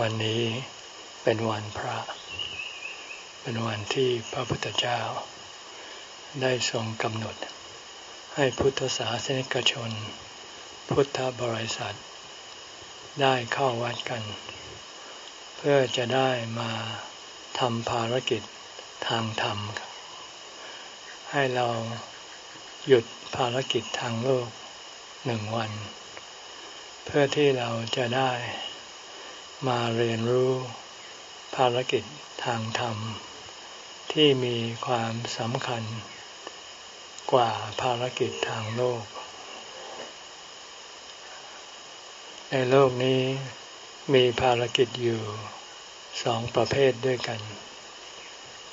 วันนี้เป็นวันพระ เป็นวันที่พระพุทธเจ้า ได้ทรงกำหนด ให้พุทธศาสนิกชน พุทธบริษัท ได้เข้าวัดกัน เพื่อจะได้มาทำภารกิจทางธรรม ให้เราหยุดภารกิจทางโลกหนึ่งวัน เพื่อที่เราจะได้ มาเรียนรู้ภารกิจทางธรรม ที่มีความสำคัญ กว่าภารกิจทางโลก ในโลกนี้มีภารกิจอยู่สองประเภทด้วยกัน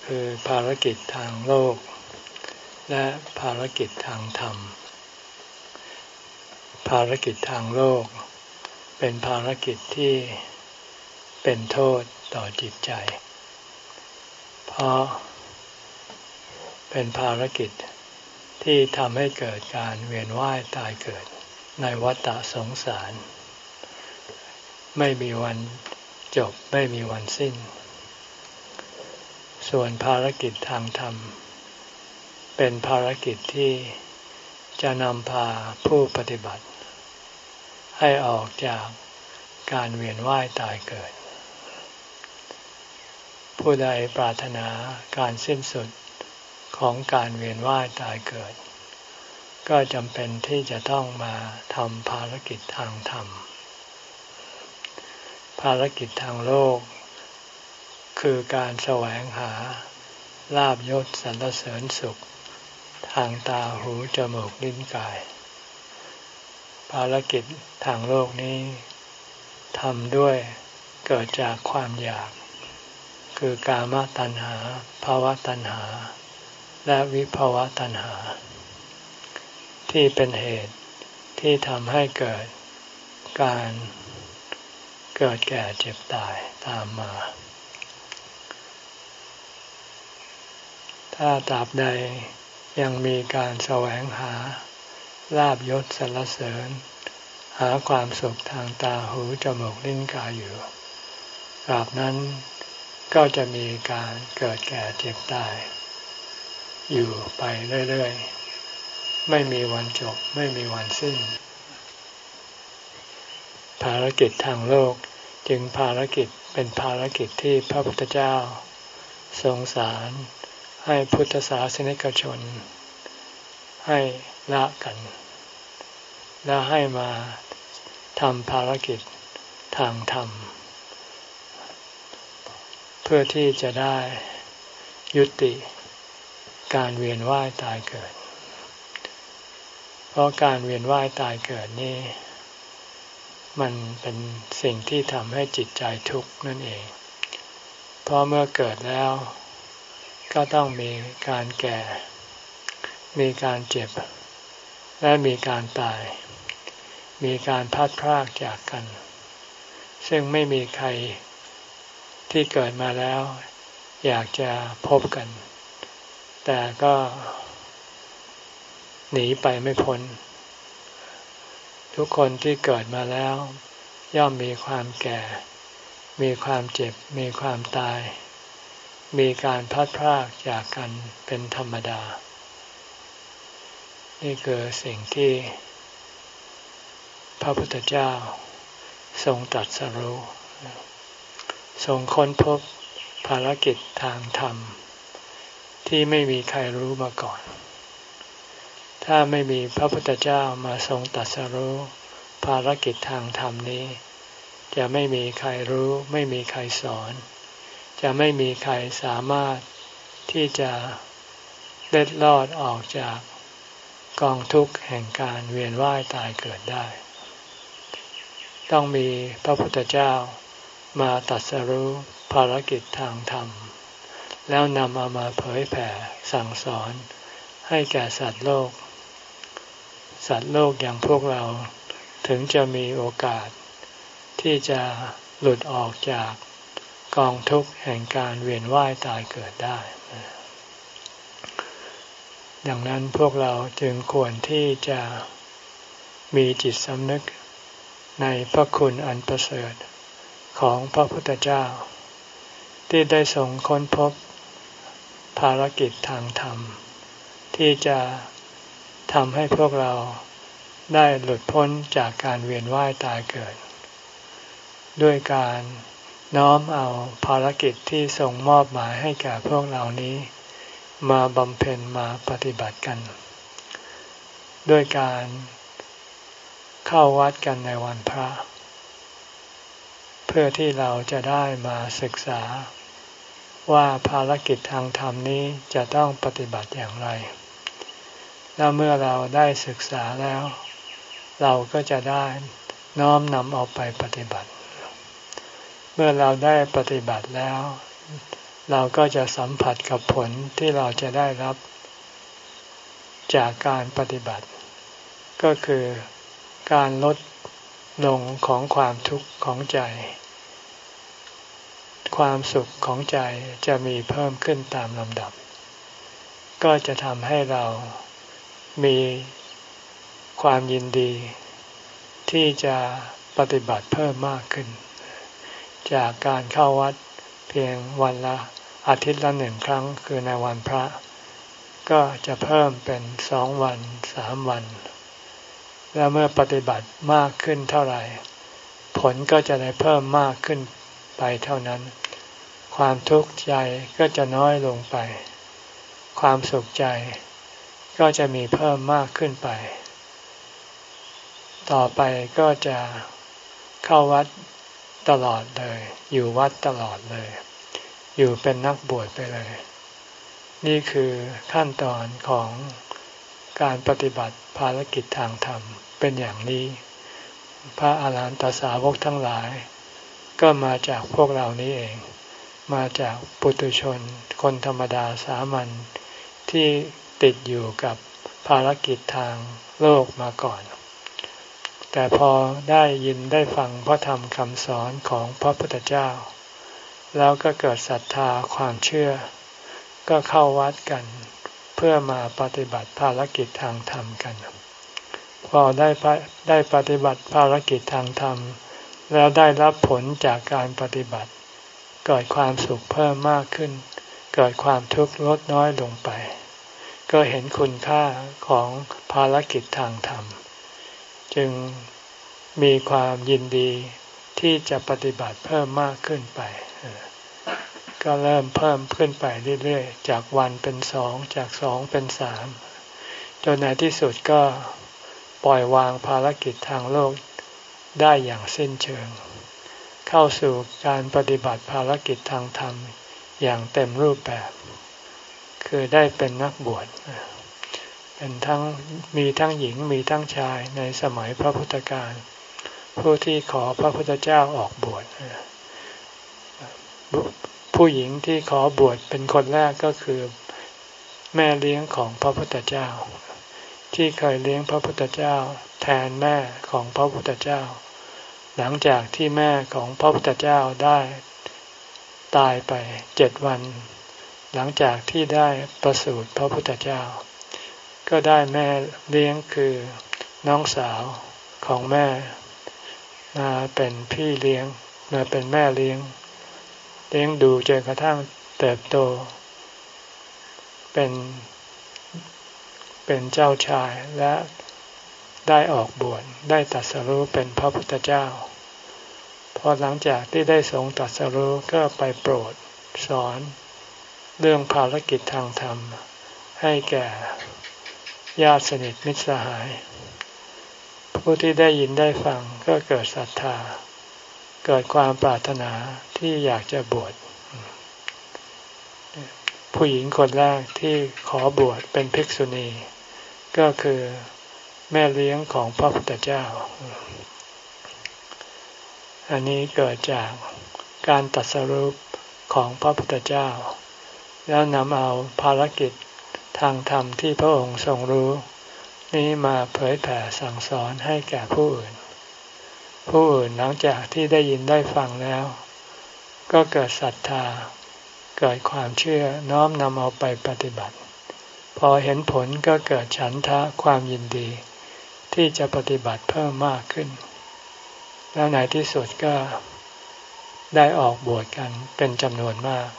คือภารกิจทางโลก และภารกิจทางธรรม ภารกิจทางโลก เป็นภารกิจที่ เป็นโทษต่อจิตใจ เพราะเป็นภารกิจที่ทำให้เกิดการเวียนว่ายตายเกิดในวัฏสงสาร ไม่มีวันจบไม่มีวันสิ้น ส่วนภารกิจทางธรรม เป็นภารกิจที่จะนำพาผู้ปฏิบัติ ให้ออกจากการเวียนว่ายตายเกิด ผู้ใดปรารถนาการสิ้นสุดของการเวียนว่ายตายเกิด ก็จำเป็นที่จะต้องมาทำภารกิจทางธรรม ภารกิจทางโลก คือการแสวงหาลาบยศสรรเสริญสุข ทางตาหูจมูกลิ้นกาย ภารกิจทางโลกนี้ทำด้วยเกิดจากความอยาก คือกามตัณหาภาวะตัณหา และวิภาวะตัณหา ที่เป็นเหตุที่ทำให้เกิดการเกิดแก่เจ็บตายตามมา ถ้าตราบใดยังมีการแสวงหาลาบยศสรรเสริญ หาความสุขทางตาหูจมูกลิ้นกายอยู่ตราบนั้น ก็จะมีการเกิดแก่เจ็บตาย อยู่ไปเรื่อยๆ ไม่มีวันจบไม่มีวันสิ้น ภารกิจทางโลกจึงภารกิจเป็นภารกิจที่พระพุทธเจ้า ทรงสารให้พุทธศาสนิกชน ให้ละกัน และให้มาทำภารกิจทางธรรม พื่อที่จะได้ยุติการเวียนว่ายตายเกิด เพราะการเวียนว่ายตายเกิดนี่มันเป็นสิ่งที่ทำให้จิตใจทุกข์นั่นเอง เพราะเมื่อเกิดแล้ว ก็ต้องมีการแก่ มีการเจ็บ และมีการตาย มีการพัดพรากจากกัน ซึ่งไม่มีใคร ที่เกิดมาแล้ว อยากจะพบกัน แต่ก็ หนีไปไม่พ้น ทุกคนที่เกิดมาแล้ว ย่อมมีความแก่ มีความเจ็บ มีความตาย มีการพัดพรากจากกันเป็นธรรมดา นี่คือสิ่งที่ พระพุทธเจ้าทรงตรัสรู้ ทรงค้นพบภารกิจทางธรรม ที่ไม่มีใครรู้มาก่อน ถ้าไม่มีพระพุทธเจ้ามาทรงตัดสรู้ภารกิจทางธรรมนี้ จะไม่มีใครรู้ ไม่มีใครสอน จะไม่มีใครสามารถที่จะเล็ดลอดออกจากกองทุกข์แห่งการเวียนว่ายตายเกิดได้ ต้องมีพระพุทธเจ้า มาตัดสรู้ภารกิจทางธรรม แล้วนำเอามาเผยแผ่สั่งสอนให้แก่สัตว์โลก สัตว์โลกอย่างพวกเราถึงจะมีโอกาส ที่จะหลุดออกจากกองทุกข์แห่งการเวียนว่ายตายเกิดได้ ดังนั้นพวกเราจึงควรที่จะมีจิตสำนึกในพระคุณอันประเสริฐ ของพระพุทธเจ้า ที่ได้ส่งค้นพบภารกิจทางธรรม ที่จะทำให้พวกเราได้หลุดพ้นจากการเวียนว่ายตายเกิด ด้วยการน้อมเอาภารกิจที่ส่งมอบหมายให้แก่พวกเรานี้ มาบำเพ็ญมาปฏิบัติกัน ด้วยการเข้าวัดกันในวันพระ เพื่อที่เราจะได้มาศึกษา ว่าภารกิจทางธรรมนี้จะต้องปฏิบัติอย่างไร แล้วเมื่อเราได้ศึกษาแล้ว เราก็จะได้น้อมนำเอาไปปฏิบัติ เมื่อเราได้ปฏิบัติแล้ว เราก็จะสัมผัสกับผลที่เราจะได้รับ จากการปฏิบัติ ก็คือการลดลงของความทุกข์ของใจ ความสุขของใจจะมีเพิ่มขึ้นตามลำดับ ก็จะทำให้เรามีความยินดี ที่จะปฏิบัติเพิ่มมากขึ้น จากการเข้าวัดเพียงวันละอาทิตย์ละหนึ่งครั้งคือในวันพระ ก็จะเพิ่มเป็นสองวันสามวัน แล้วเมื่อปฏิบัติมากขึ้นเท่าไหร่ ผลก็จะได้เพิ่มมากขึ้นไปเท่านั้น ความทุกข์ใจก็จะน้อยลงไป ความสุขใจก็จะมีเพิ่มมากขึ้นไป ต่อไปก็จะเข้าวัดตลอดเลย อยู่วัดตลอดเลย อยู่เป็นนักบวชไปเลย นี่คือขั้นตอนของการปฏิบัติภารกิจทางธรรมเป็นอย่างนี้ พระอาหารหันตสาวกทั้งหลาย ก็มาจากพวกเรานี้เอง มาจากปุตุชน คนธรรมดาสามัญที่ติดอยู่กับภารกิจทางโลกมาก่อน แต่พอได้ยินได้ฟังพระธรรมคำสอนของพระพุทธเจ้า แล้วก็เกิดศรัทธาความเชื่อ ก็เข้าวัดกันเพื่อมาปฏิบัติภารกิจทางธรรมกัน พอได้ได้ปฏิบัติภารกิจทางธรรม แล้วได้รับผลจากการปฏิบัติ เกิดความสุขเพิ่มมากขึ้น เกิดความทุกข์ลดน้อยลงไป ก็เห็นคุณค่าของภารกิจทางธรรม จึงมีความยินดีที่จะปฏิบัติเพิ่มมากขึ้นไป ก็เริ่มเพิ่มขึ้นไปเรื่อยๆ จากวันเป็นสอง จากสองเป็นสาม จนในที่สุดก็ปล่อยวางภารกิจทางโลกได้อย่างสิ้นเชิง เข้าสู่การปฏิบัติภารกิจทางธรรมอย่างเต็มรูปแบบ คือได้เป็นนักบวชเป็นทั้งมีทั้งหญิงมีทั้งชายในสมัยพระพุทธการ ผู้ที่ขอพระพุทธเจ้าออกบวชผู้หญิงที่ขอบวชเป็นคนแรกก็คือแม่เลี้ยงของพระพุทธเจ้า ที่เคยเลี้ยงพระพุทธเจ้า แทนแม่ของพระพุทธเจ้า หลังจากที่แม่ของพระพุทธเจ้าได้ตายไปเจ็ดวัน หลังจากที่ได้ประสูติพระพุทธเจ้า ก็ได้แม่เลี้ยงคือน้องสาวของแม่มาเป็นพี่เลี้ยงมาเป็นแม่เลี้ยง เลี้ยงดูจนกระทั่งเติบโต เป็นเป็นเจ้าชายและ ได้ออกบวชได้ตัดสรู้เป็นพระพุทธเจ้า พอหลังจากที่ได้ทรงตัดสรู้ก็ไปโปรดสอน เรื่องภารกิจทางธรรม ให้แก่ญาติสนิทมิตรสหาย ผู้ที่ได้ยินได้ฟังก็เกิดศรัทธา เกิดความปรารถนาที่อยากจะบวชผู้หญิงคนแรกที่ขอบวชเป็นภิกษุณี ก็คือ แม่เลี้ยงของพระพุทธเจ้า อันนี้เกิดจากการตัดสรุปของพระพุทธเจ้า แล้วนำเอาภารกิจทางธรรมที่พระองค์ทรงรู้ นี้มาเผยแผ่สั่งสอนให้แก่ผู้อื่น ผู้อื่นหลังจากที่ได้ยินได้ฟังแล้ว ก็เกิดศรัทธา เกิดความเชื่อน้อมนำเอาไปปฏิบัติ พอเห็นผลก็เกิดฉันทะความยินดี ที่จะปฏิบัติเพิ่มมากขึ้น แล้วในที่สุดก็ได้ออกบวชกันเป็นจำนวนมาก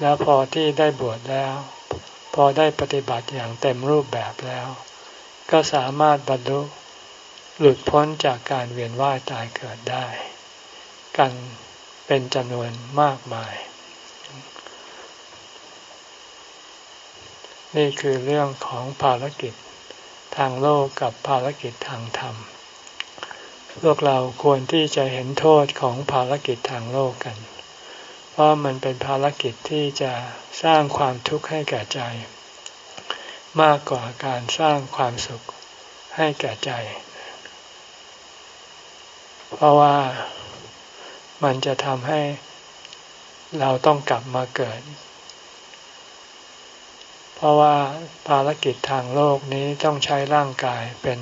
แล้วพอที่ได้บวชแล้ว พอได้ปฏิบัติอย่างเต็มรูปแบบแล้ว ก็สามารถบรรลุหลุดพ้นจากการเวียนว่ายตายเกิดได้ กันเป็นจำนวนมากมาย นี่คือเรื่องของภารกิจ ทางโลกกับภารกิจทางธรรม พวกเราควรที่จะเห็นโทษของภารกิจทางโลกกัน เพราะมันเป็นภารกิจที่จะสร้างความทุกข์ให้แก่ใจ มากกว่าการสร้างความสุขให้แก่ใจ เพราะว่ามันจะทำให้เราต้องกลับมาเกิด เพราะว่าภารกิจทางโลกนี้ต้องใช้ร่างกายเป็น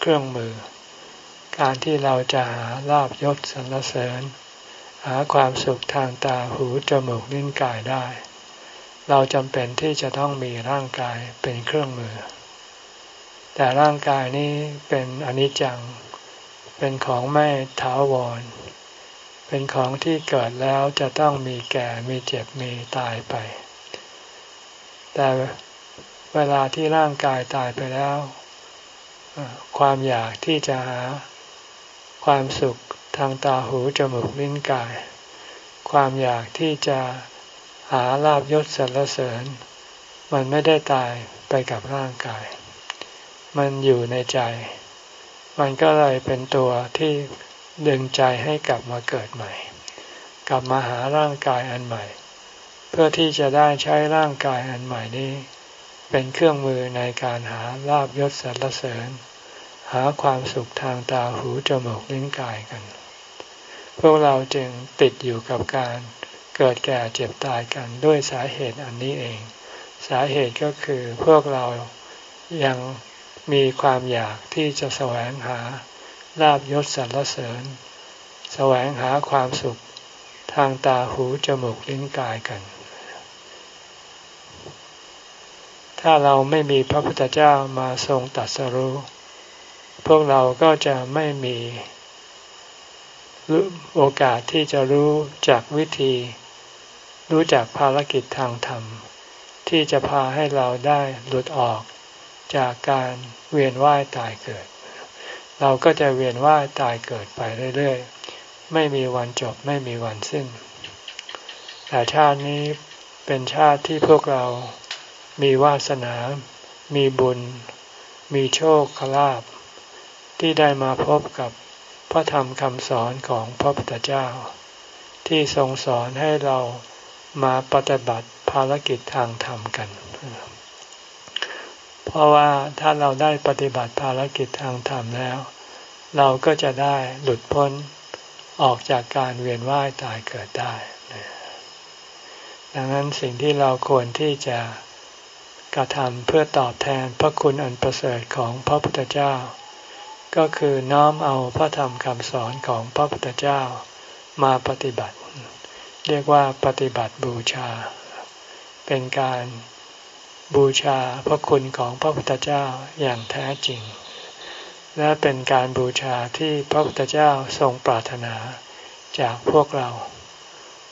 เครื่องมือ การที่เราจะหาลาบยศสรรเสริญ หาความสุขทางตาหูจมูกลิ้นกายได้ เราจำเป็นที่จะต้องมีร่างกายเป็นเครื่องมือ แต่ร่างกายนี้เป็นอนิจจัง เป็นของไม่ถาวร เป็นของที่เกิดแล้วจะต้องมีแก่มีเจ็บมีตายไป แต่เวลาที่ร่างกายตายไปแล้ว ความอยากที่จะหาความสุขทางตาหูจมูกลิ้นกาย ความอยากที่จะหาลาบยศสรรเสริญ มันไม่ได้ตายไปกับร่างกาย มันอยู่ในใจ มันก็เลยเป็นตัวที่ดึงใจให้กลับมาเกิดใหม่ กลับมาหาร่างกายอันใหม่ เพื่อที่จะได้ใช้ร่างกายอันใหม่นี้ เป็นเครื่องมือในการหาลาบยศสรรเสริญ หาความสุขทางตาหูจมูกลิ้นกายกัน พวกเราจึงติดอยู่กับการเกิดแก่เจ็บตายกันด้วยสาเหตุอันนี้เอง สาเหตุก็คือพวกเรายังมีความอยากที่จะแสวงหาลาบยศสรรเสริญ แสวงหาความสุขทางตาหูจมูกลิ้นกายกัน ถ้าเราไม่มีพระพุทธเจ้ามาทรงตัดสรู้ พวกเราก็จะไม่มีโอกาสที่จะรู้จากวิธี รู้จักภารกิจทางธรรม ที่จะพาให้เราได้หลุดออกจากการเวียนว่ายตายเกิด เราก็จะเวียนว่ายตายเกิดไปเรื่อยๆ ไม่มีวันจบไม่มีวันสิ้น แต่ชาตินี้เป็นชาติที่พวกเรา มีวาสนา มีบุญ มีโชคคลาภที่ได้มาพบกับพระธรรมคำสอนของพระพุทธเจ้า ที่ทรงสอนให้เรามาปฏิบัติภารกิจทางธรรมกัน เพราะว่าถ้าเราได้ปฏิบัติภารกิจทางธรรมแล้ว เราก็จะได้หลุดพ้นออกจากการเวียนว่ายตายเกิดได้ ดังนั้นสิ่งที่เราควรที่จะ กระทำเพื่อตอบแทนพระคุณอันประเสริฐของพระพุทธเจ้า ก็คือน้อมเอาพระธรรมคำสอนของพระพุทธเจ้ามาปฏิบัติ เรียกว่าปฏิบัติบูชา เป็นการบูชาพระคุณของพระพุทธเจ้าอย่างแท้จริง และเป็นการบูชาที่พระพุทธเจ้าทรงปรารถนาจากพวกเรา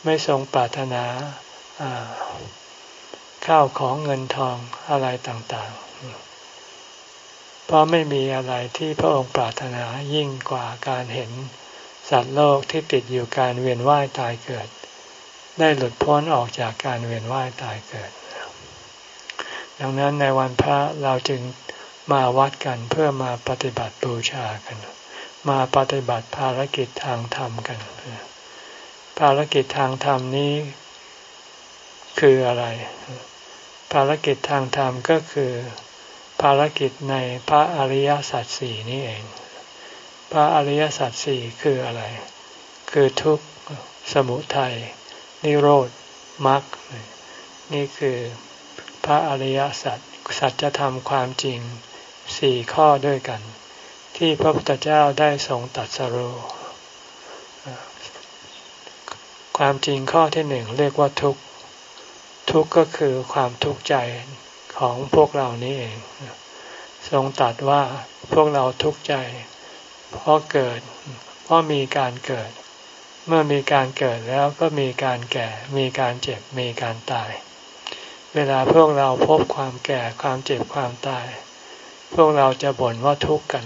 ไม่ทรงปรารถนา ข้าวของเงินทองอะไรต่างๆ เพราะไม่มีอะไรที่พระองค์ปรารถนายิ่งกว่าการเห็นสัตว์โลกที่ติดอยู่การเวียนว่ายตายเกิด ได้หลุดพ้นออกจากการเวียนว่ายตายเกิด ดังนั้นในวันพระเราจึงมาวัดกันเพื่อมาปฏิบัติบูชากัน มาปฏิบัติภารกิจทางธรรมกัน ภารกิจทางธรรมนี้คืออะไร ภารกิจทางธรรมก็คือ ภารกิจในพระอริยสัจสี่นี่เอง พระอริยสัจสี่คืออะไร คือทุกข์สมุทัยนิโรธมรรคนี่คือพระอริยสัจสัจธรรมความจริงสี่ข้อด้วยกัน ที่พระพุทธเจ้าได้ทรงตัดสรู้ความจริงข้อที่หนึ่งเรียกว่าทุกข์ ทุกข์ก็คือความทุกข์ใจของพวกเรานี้เอง ทรงตัดว่าพวกเราทุกข์ใจ เพราะเกิด เพราะมีการเกิด เมื่อมีการเกิดแล้วก็มีการแก่ มีการเจ็บ มีการตาย เวลาพวกเราพบความแก่ ความเจ็บ ความตาย พวกเราจะบ่นว่าทุกข์กัน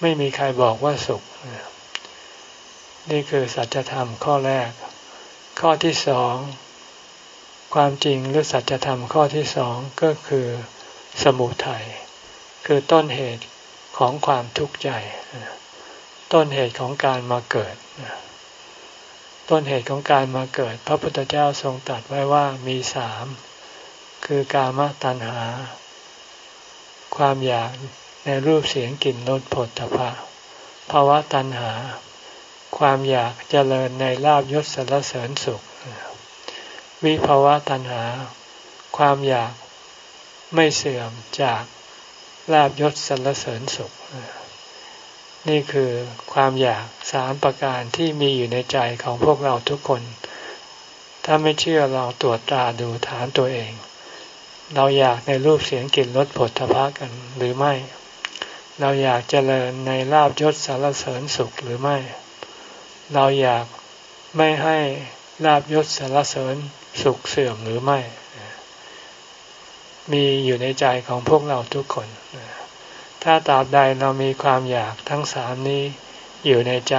ไม่มีใครบอกว่าสุข นี่คือสัจธรรมข้อแรก ข้อที่สอง ความจริงหรือสัจธรรมข้อที่สองก็คือ สมุทัยคือต้นเหตุของความทุกข์ใจ ต้นเหตุของการมาเกิด ต้นเหตุของการมาเกิด พระพุทธเจ้าทรงตรัสไว้ว่ามีสามคือกามตัณหา ความอยากในรูปเสียงกลิ่นรสผลตภะภาวะตัณหา ความอยากเจริญในลาบยศสรรเสริญสุข วิภาวะตัณหา ความอยากไม่เสื่อมจากลาบยศสรรเสริญสุข นี่คือความอยากสามประการที่มีอยู่ในใจของพวกเราทุกคน ถ้าไม่เชื่อเราตรวจตาดูฐานตัวเอง เราอยากในรูปเสียงกลิ่นรสผลทพะกันหรือไม่ เราอยากเจริญในลาบยศสารเสริญสุขหรือไม่ เราอยากไม่ให้ลาบยศสารเสริญ สุขเสื่อมหรือไม่ มีอยู่ในใจของพวกเราทุกคน ถ้าตราบใดเรามีความอยากทั้งสามนี้อยู่ในใจ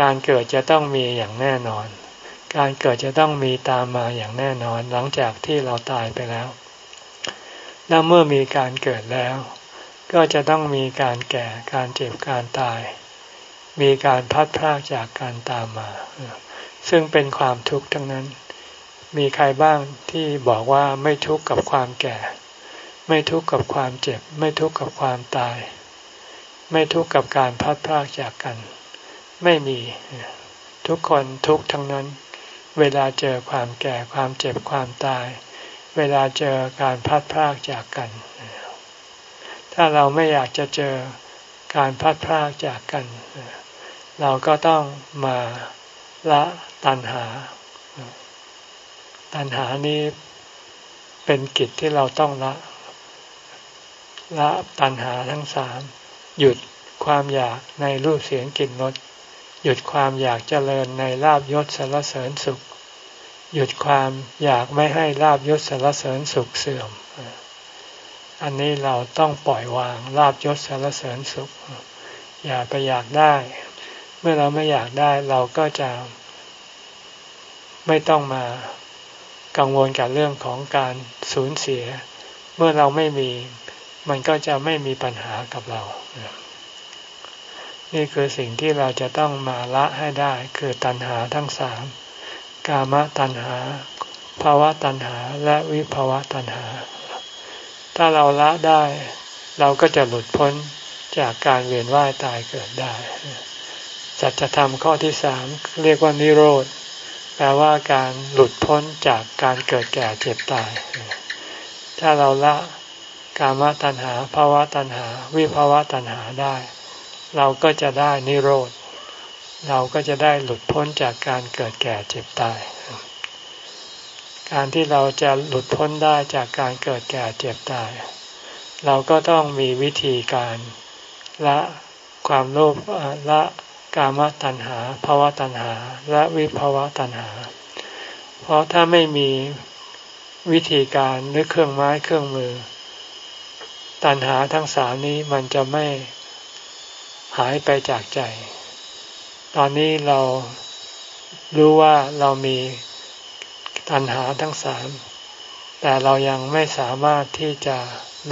การเกิดจะต้องมีอย่างแน่นอน การเกิดจะต้องมีตามมาอย่างแน่นอนหลังจากที่เราตายไปแล้วและเมื่อมีการเกิดแล้ว ก็จะต้องมีการแก่การเจ็บการตาย มีการพัดพรากจากการตามมา ซึ่งเป็นความทุกข์ทั้งนั้น มีใครบ้างที่บอกว่าไม่ทุกข์กับความแก่ ไม่ทุกข์กับความเจ็บ ไม่ทุกข์กับความตาย ไม่ทุกข์กับการพัดพรากจากกัน ไม่มี ทุกคนทุกทั้งนั้น เวลาเจอความแก่ความเจ็บความตาย เวลาเจอการพัดพรากจากกัน ถ้าเราไม่อยากจะเจอการพัดพรากจากกัน เราก็ต้องมาละตัณหา ตัณหานี้เป็นกิจที่เราต้องละ ละตัณหาทั้งสามหยุดความอยากในรูปเสียงกลิ่นรสหยุดความอยากเจริญในลาบยศสารเสริญสุข หยุดความอยากไม่ให้ลาบยศสารเสริญสุขเสื่อม อันนี้เราต้องปล่อยวางลาบยศสารเสริญสุข อย่าไปอยากได้ เมื่อเราไม่อยากได้เราก็จะไม่ต้องมา กังวลกับเรื่องของการสูญเสีย เมื่อเราไม่มีมันก็จะไม่มีปัญหากับเรา นี่คือสิ่งที่เราจะต้องมาละให้ได้คือตัณหาทั้งสามกามตัณหาภาวะตัณหาและวิภาวะตัณหา ถ้าเราละได้ เราก็จะหลุดพ้นจากการเวียนว่ายตายเกิดได้ สัจธรรมข้อที่สามเรียกว่านิโรธ แปลว่าการหลุดพ้นจากการเกิดแก่เจ็บตาย ถ้าเราละกามตัณหาภาวะตัณหา วิภาวะตัณหาได้ เราก็จะได้นิโรธ เราก็จะได้หลุดพ้นจากการเกิดแก่เจ็บตาย การที่เราจะหลุดพ้นได้จากการเกิดแก่เจ็บตาย เราก็ต้องมีวิธีการละความโลภละ กามตัณหาภาวะตัณหา และวิภาวะตัณหา เพราะถ้าไม่มีวิธีการหรือเครื่องไม้เครื่องมือ ตัณหาทั้งสามนี้มันจะไม่หายไปจากใจ ตอนนี้เรารู้ว่าเรามีตัณหาทั้งสาม แต่เรายังไม่สามารถที่จะ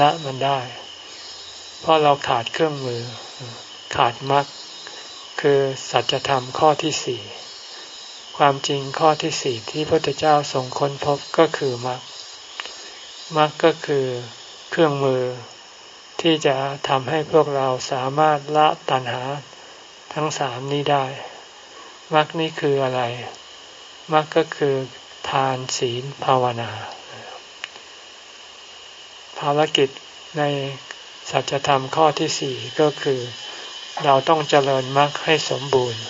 ละมันได้ เพราะเราขาดเครื่องมือ ขาดมรรค คือสัจธรรมข้อที่สี่ความจริงข้อที่สี่ที่พระพุทธเจ้าทรงค้นพบก็คือมรรคมรรคก็คือเครื่องมือที่จะทำให้พวกเราสามารถละตัณหาทั้งสามนี้ได้มรรคนี้คืออะไรมรรคก็คือทานศีลภาวนา ภารกิจในสัจธรรมข้อที่สี่ก็คือ เราต้องเจริญมรรคให้สมบูรณ์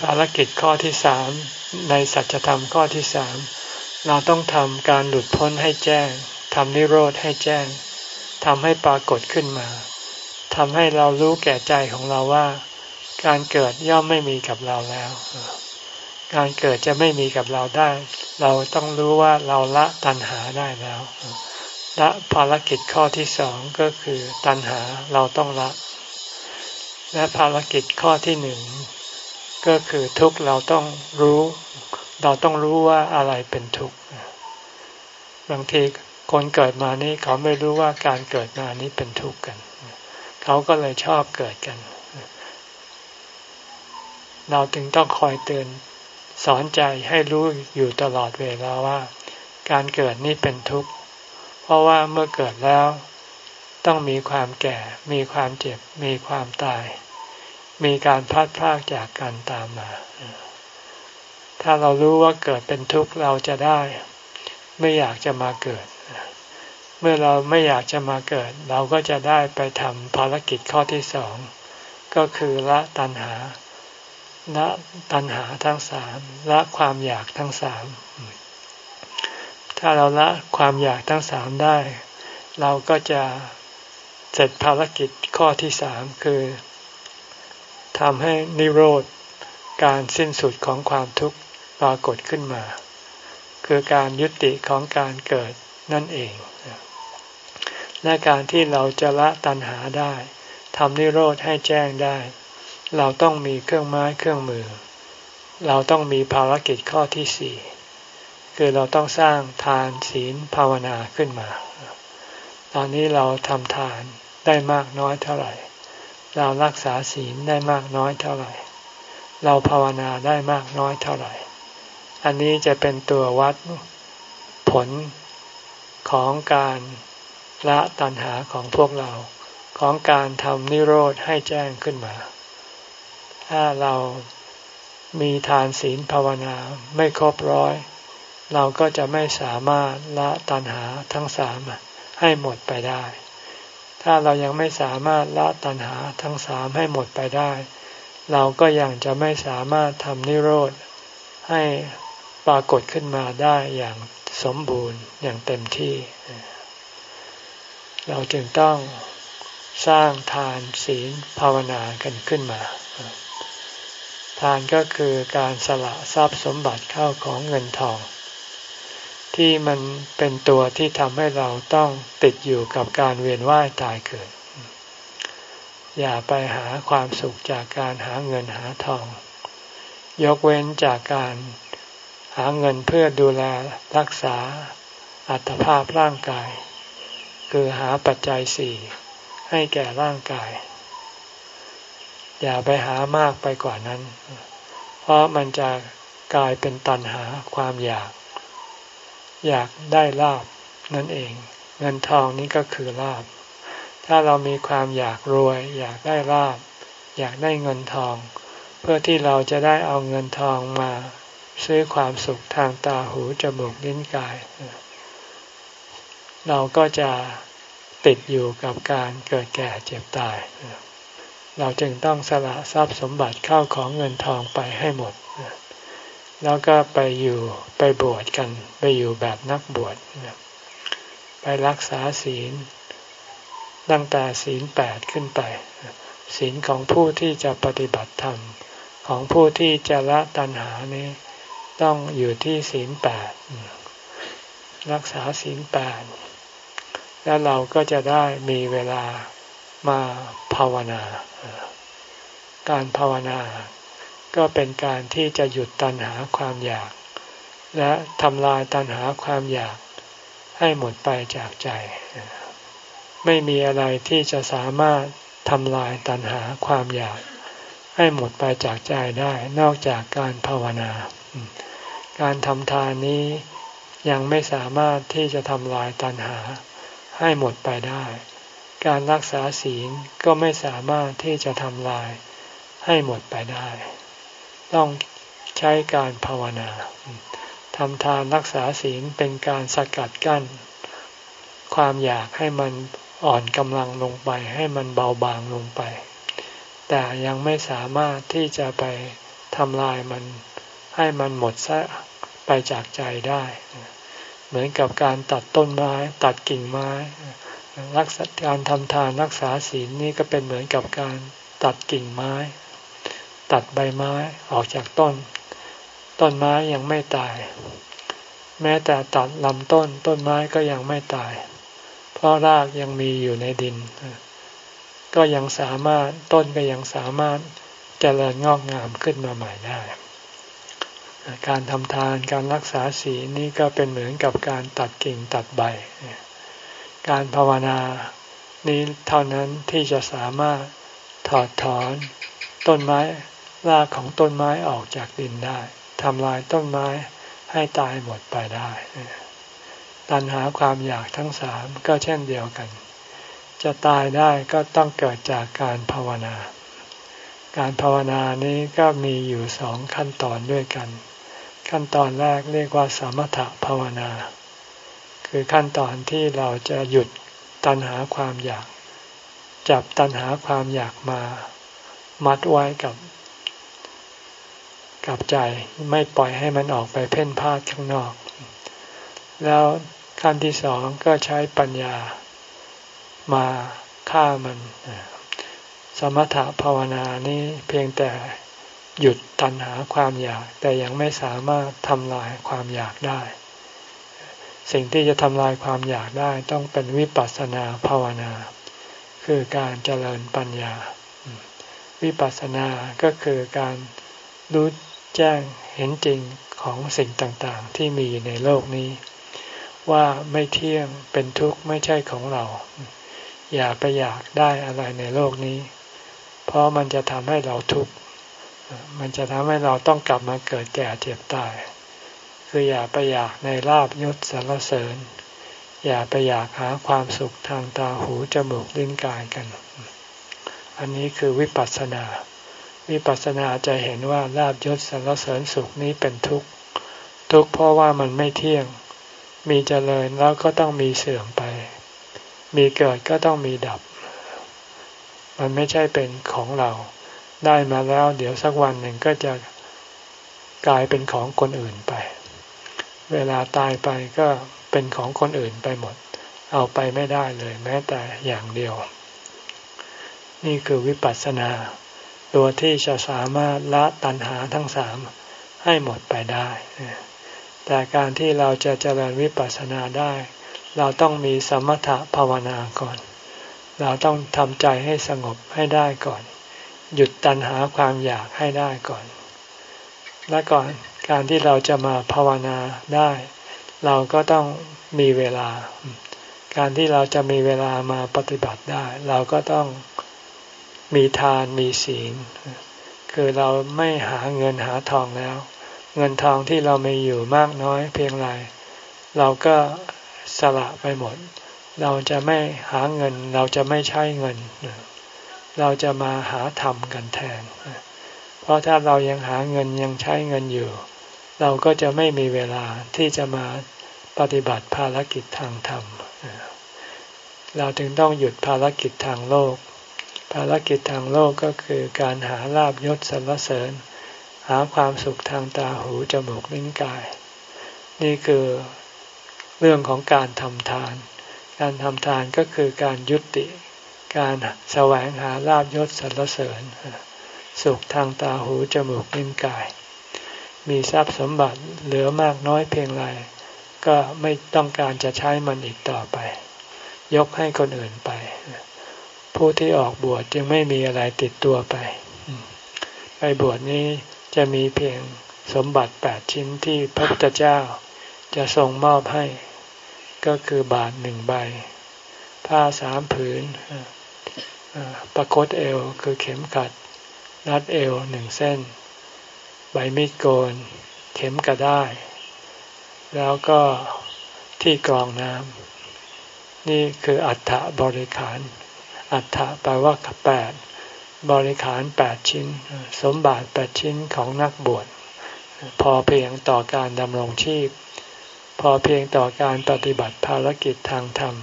ภารกิจข้อที่สามในสัจธรรมข้อที่สามเราต้องทำการหลุดพ้นให้แจ้งทำนิโรธให้แจ้งทำให้ปรากฏขึ้นมาทำให้เรารู้แก่ใจของเราว่า การเกิดย่อมไม่มีกับเราแล้ว การเกิดจะไม่มีกับเราได้ เราต้องรู้ว่าเราละตัณหาได้แล้ว ละภารกิจข้อที่สองก็คือตัณหาเราต้องละ และภารกิจข้อที่หนึ่งก็คือทุกเราต้องรู้ เราต้องรู้ว่าอะไรเป็นทุกข์บางทีคนเกิดมานี้เขาไม่รู้ว่าการเกิดมานี้เป็นทุกข์กัน เขาก็เลยชอบเกิดกัน เราจึงต้องคอยเตือนสอนใจให้รู้อยู่ตลอดเวลาว่า การเกิดนี้เป็นทุกข์ เพราะว่าเมื่อเกิดแล้ว ต้องมีความแก่ มีความเจ็บ มีความตาย มีการพัดพลากจากกันตามมา ถ้าเรารู้ว่าเกิดเป็นทุกข์เราจะได้ ไม่อยากจะมาเกิด เมื่อเราไม่อยากจะมาเกิด เราก็จะได้ไปทำภารกิจข้อที่สอง ก็คือละตัณหาละตัณหาทั้งสามละความอยากทั้งสาม ถ้าเราละความอยากทั้งสามได้ เราก็จะเสร็จภารกิจข้อที่สามคือทำให้นิโรธการสิ้นสุดของความทุกข์ปรากฏขึ้นมา คือการยุติของการเกิดนั่นเอง และการที่เราจะละตัณหาได้ทำนิโรธให้แจ้งได้ เราต้องมีเครื่องไม้เครื่องมือ เราต้องมีภารกิจข้อที่สี่ คือเราต้องสร้างทานศีลภาวนาขึ้นมา ตอนนี้เราทำทานได้มากน้อยเท่าไหร่ เรารักษาศีลได้มากน้อยเท่าไหร่ เราภาวนาได้มากน้อยเท่าไหร่ อันนี้จะเป็นตัววัดผลของการละตัณหาของพวกเราของการทำนิโรธให้แจ้งขึ้นมา ถ้าเรามีทานศีลภาวนาไม่ครบร้อย เราก็จะไม่สามารถละตัณหาทั้งสามให้หมดไปได้ ถ้าเรายังไม่สามารถละตัณหาทั้งสามให้หมดไปได้ เราก็ยังจะไม่สามารถทำนิโรธให้ปรากฏขึ้นมาได้อย่างสมบูรณ์อย่างเต็มที่ เราจึงต้องสร้างทานศีลภาวนากันขึ้นมา ทานก็คือการสละทรัพย์สมบัติเข้าของเงินทอง ที่มันเป็นตัวที่ทำให้เราต้องติดอยู่กับการเวียนว่ายตายเกิด อย่าไปหาความสุขจากการหาเงินหาทอง ยกเว้นจากการหาเงินเพื่อดูแลรักษาอัตภาพร่างกาย คือหาปัจจัยสี่ให้แก่ร่างกาย อย่าไปหามากไปกว่านั้น เพราะมันจะกลายเป็นตันหาความอยาก อยากได้ลาบนั่นเอง เงินทองนี้ก็คือลาบ ถ้าเรามีความอยากรวย อยากได้ลาบ อยากได้เงินทอง เพื่อที่เราจะได้เอาเงินทองมา ซื้อความสุขทางตาหูจมูกลิ้นกาย เราก็จะติดอยู่กับการเกิดแก่เจ็บตาย เราจึงต้องสละทรัพย์สมบัติเข้าของเงินทองไปให้หมด แล้วก็ไปอยู่ไปบวชกัน ไปอยู่แบบนักบวชไปรักษาศีลตั้งแต่ศีลแปดขึ้นไป ศีลของผู้ที่จะปฏิบัติธรรม ของผู้ที่จะละตัณหานี้ต้องอยู่ที่ศีลแปดรักษาศีลแปดแล้วเราก็จะได้มีเวลามาภาวนา การภาวนา ก็เป็นการที่จะหยุดตัณหาความอยาก และทำลายตัณหาความอยากให้หมดไปจากใจ ไม่มีอะไรที่จะสามารถทำลายตัณหาความอยาก ให้หมดไปจากใจได้นอกจากการภาวนา การทำทานนี้ยังไม่สามารถที่จะทำลายตัณหา ให้หมดไปได้ การรักษาศีลก็ไม่สามารถที่จะทำลายให้หมดไปได้ ต้องใช้การภาวนาทำทานรักษาศีลเป็นการสกัดกั้น ความอยากให้มันอ่อนกำลังลงไป ให้มันเบาบางลงไป แต่ยังไม่สามารถที่จะไปทำลายมันให้มันหมดซะไปจากใจได้ เหมือนกับการตัดต้นไม้ตัดกิ่งไม้รักษาการทำทานรักษาศีลนี่ก็เป็นเหมือนกับการตัดกิ่งไม้ ตัดใบไม้ออกจากต้น ต้นไม้ยังไม่ตาย แม้แต่ตัดลำต้น ต้นไม้ก็ยังไม่ตาย เพราะรากยังมีอยู่ในดิน ก็ยังสามารถต้นก็ยังสามารถเจริญงอกงามขึ้นมาใหม่ได้ การทำทานการรักษาศีลนี่ก็เป็นเหมือนกับการตัดกิ่งตัดใบ การภาวนานี้เท่านั้นที่จะสามารถถอดถอนต้นไม้ รากของต้นไม้ออกจากดินได้ทำลายต้นไม้ให้ตายหมดไปได้ ตัณหาความอยากทั้งสามก็เช่นเดียวกัน จะตายได้ก็ต้องเกิดจากการภาวนา การภาวนานี้ก็มีอยู่สองขั้นตอนด้วยกัน ขั้นตอนแรกเรียกว่าสมถภาวนา คือขั้นตอนที่เราจะหยุดตัณหาความอยาก จับตัณหาความอยากมา มัดไว้กับ กับใจไม่ปล่อยให้มันออกไปเพ่นพ่านข้างนอก แล้วขั้นที่สองก็ใช้ปัญญามาฆ่ามัน สมถภาวนานี้เพียงแต่หยุดตัณหาความอยาก แต่ยังไม่สามารถทำลายความอยากได้ สิ่งที่จะทำลายความอยากได้ต้องเป็นวิปัสสนาภาวนา คือการเจริญปัญญา วิปัสสนาก็คือการรู้ แจ้งเห็นจริงของสิ่งต่างๆ ที่มีในโลกนี้ ว่าไม่เที่ยงเป็นทุกข์ไม่ใช่ของเรา อย่าไปอยากได้อะไรในโลกนี้ เพราะมันจะทำให้เราทุกข์มันจะทำให้เราต้องกลับมาเกิดแก่เจ็บตาย คืออย่าไปอยากในลาบยศสรรเสริญ อย่าไปอยากหาความสุขทางตาหูจมูกลิ้นกายกัน อันนี้คือวิปัสสนา วิปัสสนาจะเห็นว่าลาบยศสรรเสริญสุขนี้เป็นทุกข์ทุกข์เพราะว่ามันไม่เที่ยง มีเจริญแล้วก็ต้องมีเสื่อมไป มีเกิดก็ต้องมีดับ มันไม่ใช่เป็นของเรา ได้มาแล้วเดี๋ยวสักวันหนึ่งก็จะกลายเป็นของคนอื่นไป เวลาตายไปก็เป็นของคนอื่นไปหมด เอาไปไม่ได้เลยแม้แต่อย่างเดียว นี่คือวิปัสสนา ตัวที่จะสามารถละตัณหาทั้งสามให้หมดไปได้ แต่การที่เราจะเจริญวิปัสสนาได้ เราต้องมีสมถะภาวนาก่อน เราต้องทำใจให้สงบให้ได้ก่อน หยุดตัณหาความอยากให้ได้ก่อน และก่อนการที่เราจะมาภาวนาได้ เราก็ต้องมีเวลา การที่เราจะมีเวลามาปฏิบัติได้ เราก็ต้อง มีทานมีศีล คือเราไม่หาเงินหาทองแล้ว เงินทองที่เรามีอยู่มากน้อยเพียงไรเราก็สละไปหมด เราจะไม่หาเงิน เราจะไม่ใช้เงิน เราจะมาหาธรรมกันแทน เพราะถ้าเรายังหาเงินยังใช้เงินอยู่ เราก็จะไม่มีเวลาที่จะมาปฏิบัติภารกิจทางธรรม เราจึงต้องหยุดภารกิจทางโลก ภารกิจทางโลกก็คือการหาลาบยศสรรเสริญ หาความสุขทางตาหูจมูกลิ้นกาย นี่คือเรื่องของการทำทาน การทำทานก็คือการยุติ การแสวงหาลาบยศสรรเสริญ สุขทางตาหูจมูกลิ้นกาย มีทรัพย์สมบัติเหลือมากน้อยเพียงไรก็ไม่ต้องการจะใช้มันอีกต่อไป ยกให้คนอื่นไป ผู้ที่ออกบวชจึงไม่มีอะไรติดตัวไป ไปบวชนี้จะมีเพียงสมบัติแปดชิ้นที่พระพุทธเจ้าจะทรงมอบให้ ก็คือบาทหนึ่งใบ ผ้าสามผืนประคตเอวคือเข็มขัด รัดเอวหนึ่งเส้น ใบมีดโกน เข็มกระได้ แล้วก็ที่กรองน้ำนี่คืออัฐบริขาร อัฏฐแปลว่าแปดบริขารแปดชิ้น สมบัติแปดชิ้นของนักบวชพอเพียงต่อการดำรงชีพ พอเพียงต่อการปฏิบัติภารกิจทางธรรม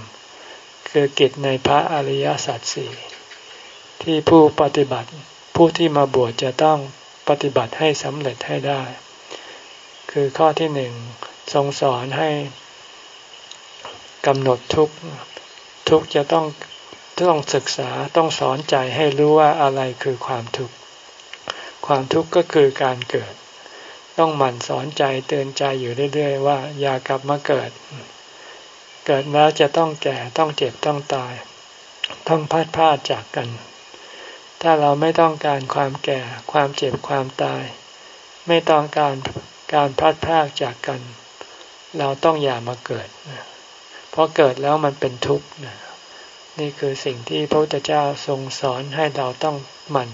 คือกิจในพระอริยสัจสี่ที่ผู้ปฏิบัติผู้ที่มาบวชจะต้องปฏิบัติให้สำเร็จให้ได้ คือข้อที่หนึ่งทรงสอนให้กำหนดทุกทุกจะต้อง ต้องศึกษาต้องสอนใจให้รู้ว่าอะไรคือความทุกข์ความทุกข์ก็คือการเกิด ต้องหมั่นสอนใจเตือนใจอยู่เรื่อยๆว่า อย่ากลับมาเกิด เกิดแล้วจะต้องแก่ต้องเจ็บต้องตาย ต้องพัดพลาดจากกัน ถ้าเราไม่ต้องการความแก่ ความเจ็บความตาย ไม่ต้องการการพลัดพลาดจากกัน เราต้องอย่ามาเกิดเพราะเกิดแล้วมันเป็นทุกข์ นี่คือสิ่งที่พระพุทธเจ้าทรงสอนให้เราต้องหมั่น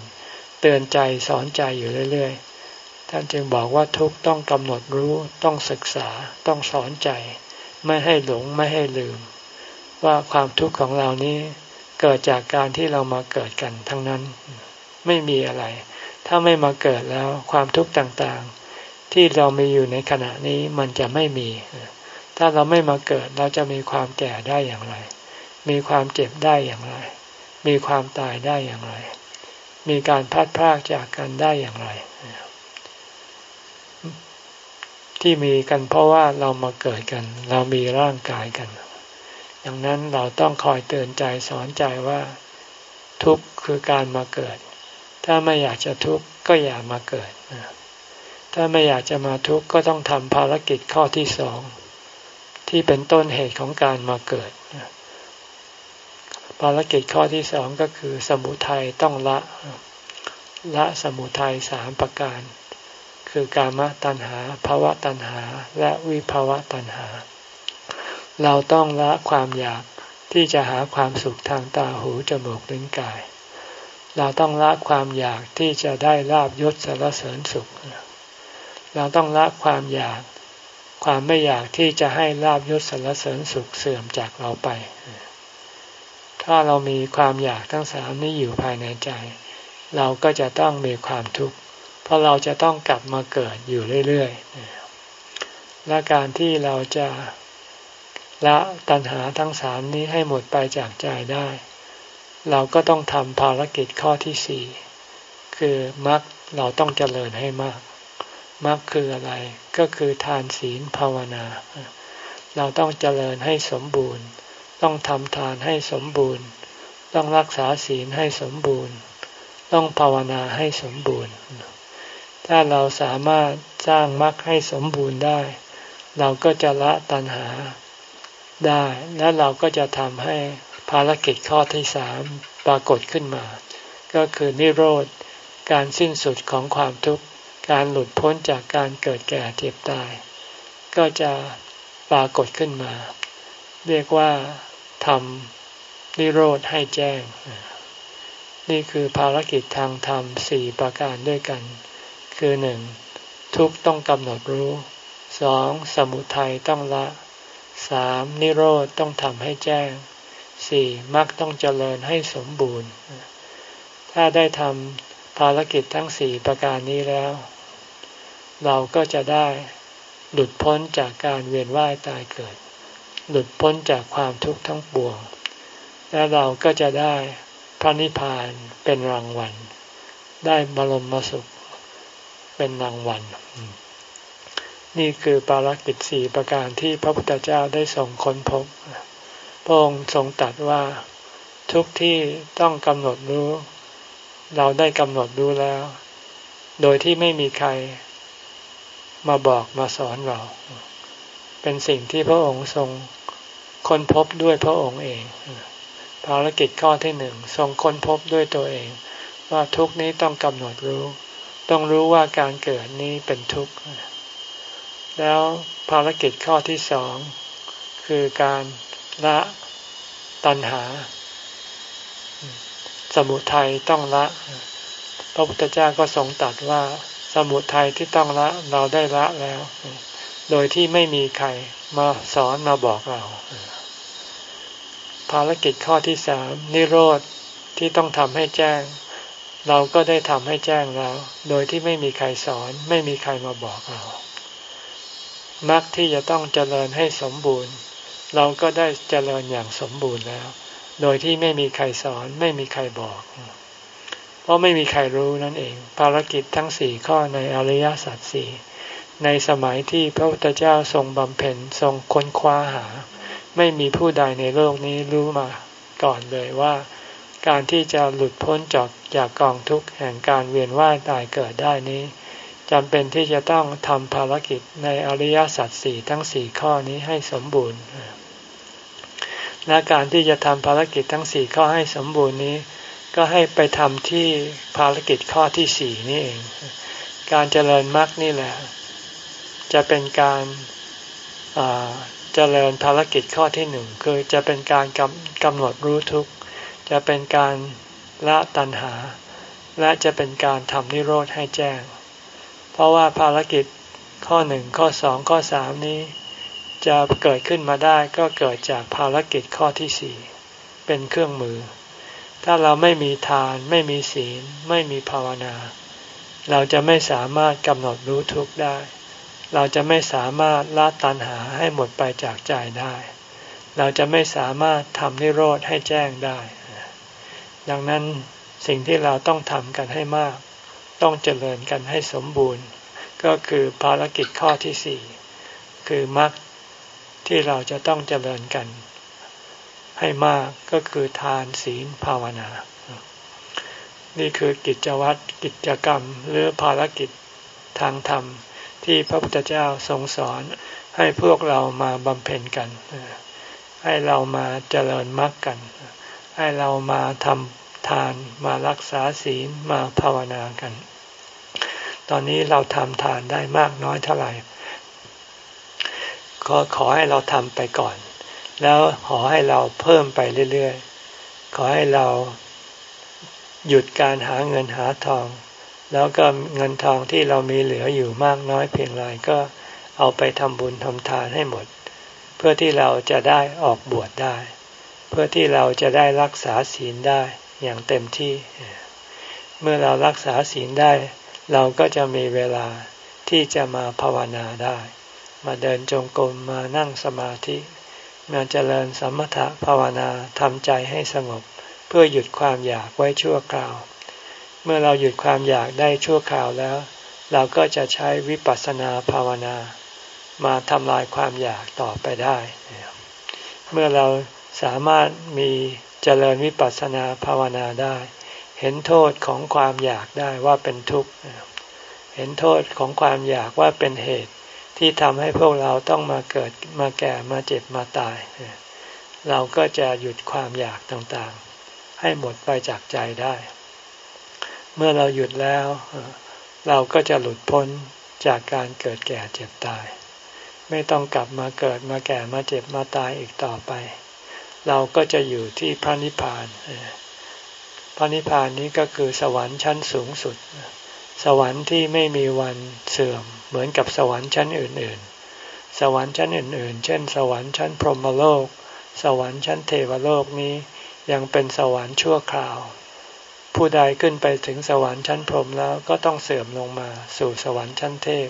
เตือนใจสอนใจอยู่เรื่อยๆ ท่านจึงบอกว่าทุกต้องกำหนดรู้ต้องศึกษาต้องสอนใจ ไม่ให้หลงไม่ให้ลืม ว่าความทุกข์ของเรานี้เกิดจากการที่เรามาเกิดกันทั้งนั้น ไม่มีอะไร ถ้าไม่มาเกิดแล้วความทุกข์ต่างๆ ที่เรามีอยู่ในขณะนี้มันจะไม่มี ถ้าเราไม่มาเกิดเราจะมีความแก่ได้อย่างไร มีความเจ็บได้อย่างไร มีความตายได้อย่างไร มีการพัดพรากจากกันได้อย่างไร ที่มีกันเพราะว่าเรามาเกิดกัน เรามีร่างกายกัน ดังนั้นเราต้องคอยเตือนใจสอนใจว่า ทุกข์คือการมาเกิด ถ้าไม่อยากจะทุกข์ก็อย่ามาเกิด ถ้าไม่อยากจะมาทุกข์ก็ต้องทำภารกิจข้อที่สองที่เป็นต้นเหตุของการมาเกิด ภารกิจข้อที่สองก็คือสมุทัยต้องละละสมุทัยสามประการ คือกามตัณหาภาวะตัณหา และวิภาวะตัณหา เราต้องละความอยากที่จะหาความสุขทางตาหูจมูกลิ้นกาย เราต้องละความอยากที่จะได้ลาบยศสารเสริญสุข เราต้องละความอยาก ความไม่อยากที่จะให้ลาบยศสารเสริญสุขเสื่อมจากเราไป ถ้าเรามีความอยากทั้งสามนี้อยู่ภายในใจ เราก็จะต้องมีความทุกข์ เพราะเราจะต้องกลับมาเกิดอยู่เรื่อยๆ และการที่เราจะละตัณหาทั้งสามนี้ให้หมดไปจากใจได้ เราก็ต้องทำภารกิจข้อที่สี่คือมรรคเราต้องเจริญให้มากมรรคคืออะไรก็คือทานศีลภาวนา เราต้องเจริญให้สมบูรณ์ ต้องทำทานให้สมบูรณ์ ต้องรักษาศีลให้สมบูรณ์ ต้องภาวนาให้สมบูรณ์ ถ้าเราสามารถสร้างมรรคให้สมบูรณ์ได้ เราก็จะละตัณหาได้ และเราก็จะทำให้ภารกิจข้อที่สามปรากฏขึ้นมา ก็คือนิโรธ การสิ้นสุดของความทุกข์ การหลุดพ้นจากการเกิดแก่เจ็บตาย ก็จะปรากฏขึ้นมา เรียกว่า ทำนิโรธให้แจ้ง นี่คือภารกิจทางธรรมสี่ประการด้วยกัน คือหนึ่งทุกต้องกำหนดรู้สองสมุทัยต้องละสามนิโรธต้องทำให้แจ้งสี่มรรคต้องเจริญให้สมบูรณ์ ถ้าได้ทำภารกิจทั้งสี่ประการนี้แล้ว เราก็จะได้หลุดพ้นจากการเวียนว่ายตายเกิด หลุดพ้นจากความทุกข์ทั้งปวง และเราก็จะได้พระนิพพานเป็นรางวัล ได้บรมสุขเป็นรางวัล นี่คือภารกิจสี่ประการที่พระพุทธเจ้าได้ส่งค้นพบ พระองค์ทรงตรัสว่าทุกที่ต้องกำหนดรู้ เราได้กำหนดรู้แล้ว โดยที่ไม่มีใครมาบอกมาสอนเรา เป็นสิ่งที่พระองค์ทรง ค้นพบด้วยพระองค์เองภารกิจข้อที่หนึ่งทรงค้นพบด้วยตัวเอง ว่าทุกนี้ต้องกำหนดรู้ ต้องรู้ว่าการเกิดนี้เป็นทุกข์ แล้วภารกิจข้อที่สองคือการละตัณหา สมุทัยต้องละ พระพุทธเจ้าก็ทรงตัดว่าสมุทัยที่ต้องละเราได้ละแล้ว โดยที่ไม่มีใคร มาสอนมาบอกเรา ภารกิจข้อที่สามนิโรธที่ต้องทำให้แจ้ง เราก็ได้ทำให้แจ้งแล้ว โดยที่ไม่มีใครสอน ไม่มีใครมาบอกเรามรรคที่จะต้องเจริญให้สมบูรณ์ เราก็ได้เจริญอย่างสมบูรณ์แล้ว โดยที่ไม่มีใครสอน ไม่มีใครบอก เพราะไม่มีใครรู้นั่นเอง ภารกิจทั้งสี่ข้อในอริยสัจสี่ ในสมัยที่พระพุทธเจ้าทรงบำเพ็ญทรงค้นคว้าหา ไม่มีผู้ใดในโลกนี้รู้มาก่อนเลยว่า การที่จะหลุดพ้นจากจากกองทุกข์แห่งการเวียนว่ายตายเกิดได้นี้จำเป็นที่จะต้องทำภารกิจในอริยสัจสี่ทั้งสี่ข้อนี้ให้สมบูรณ์ และการที่จะทำภารกิจทั้งสี่ข้อให้สมบูรณ์นี้ ก็ให้ไปทำที่ภารกิจข้อที่สี่นี่เอง การเจริญมรรคนี่แหละ จะเป็นการเจริญภารกิจข้อที่หนึ่งคือจะเป็นการกำกำหนดรู้ทุกข์จะเป็นการละตัณหา และจะเป็นการทำนิโรธให้แจ้ง เพราะว่าภารกิจข้อหนึ่งข้อสองข้อสามนี้ จะเกิดขึ้นมาได้ก็เกิดจากภารกิจข้อที่สี่เป็นเครื่องมือ ถ้าเราไม่มีทาน ไม่มีศีล ไม่มีภาวนา เราจะไม่สามารถกำหนดรู้ทุกข์ได้ เราจะไม่สามารถละตัณหาให้หมดไปจากใจได้ เราจะไม่สามารถทำนิโรธให้แจ้งได้ ดังนั้นสิ่งที่เราต้องทำกันให้มาก ต้องเจริญกันให้สมบูรณ์ ก็คือภารกิจข้อที่สี่คือมรรคที่เราจะต้องเจริญกัน ให้มากก็คือทานศีลภาวนา นี่คือกิจวัตรกิจกรรมหรือภารกิจทางธรรม ที่พระพุทธเจ้าทรงสอนให้พวกเรามาบำเพ็ญกัน ให้เรามาเจริญมรรคกัน ให้เรามาทำทานมารักษาศีลมาภาวนากัน ตอนนี้เราทำทานได้มากน้อยเท่าไหร่ก็ขอให้เราทำไปก่อน แล้วขอให้เราเพิ่มไปเรื่อยๆ ขอให้เราหยุดการหาเงินหาทอง แล้วก็เงินทองที่เรามีเหลืออยู่มากน้อยเพียงไรก็เอาไปทำบุญทำทานให้หมด เพื่อที่เราจะได้ออกบวชได้ เพื่อที่เราจะได้รักษาศีลได้อย่างเต็มที่ เมื่อเรารักษาศีลได้ เราก็จะมีเวลาที่จะมาภาวนาได้ มาเดินจงกรมมานั่งสมาธิ มาเจริญสมถะภาวนาทำใจให้สงบ เพื่อหยุดความอยากไว้ชั่วคราว เมื่อเราหยุดความอยากได้ชั่วคราวแล้ว เราก็จะใช้วิปัสสนาภาวนา มาทำลายความอยากต่อไปได้ เมื่อเราสามารถมีเจริญวิปัสสนาภาวนาได้ เห็นโทษของความอยากได้ว่าเป็นทุกข์เห็นโทษของความอยากว่าเป็นเหตุที่ทำให้พวกเราต้องมาเกิดมาแก่มาเจ็บมาตาย เราก็จะหยุดความอยากต่างๆ ให้หมดไปจากใจได้ เมื่อเราหยุดแล้ว เราก็จะหลุดพ้นจากการเกิดแก่เจ็บตาย ไม่ต้องกลับมาเกิดมาแก่มาเจ็บมาตายอีกต่อไป เราก็จะอยู่ที่พระนิพพานพระนิพพานนี้ก็คือสวรรค์ชั้นสูงสุด สวรรค์ที่ไม่มีวันเสื่อม เหมือนกับสวรรค์ชั้นอื่น ๆ สวรรค์ชั้นอื่น ๆ เช่น สวรรค์ชั้นพรหมโลก สวรรค์ชั้นเทวโลกนี้ยังเป็นสวรรค์ชั่วคราว ผู้ใดขึ้นไปถึงสวรรค์ชั้นพรหมแล้วก็ต้องเสื่อมลงมาสู่สวรรค์ชั้นเทพ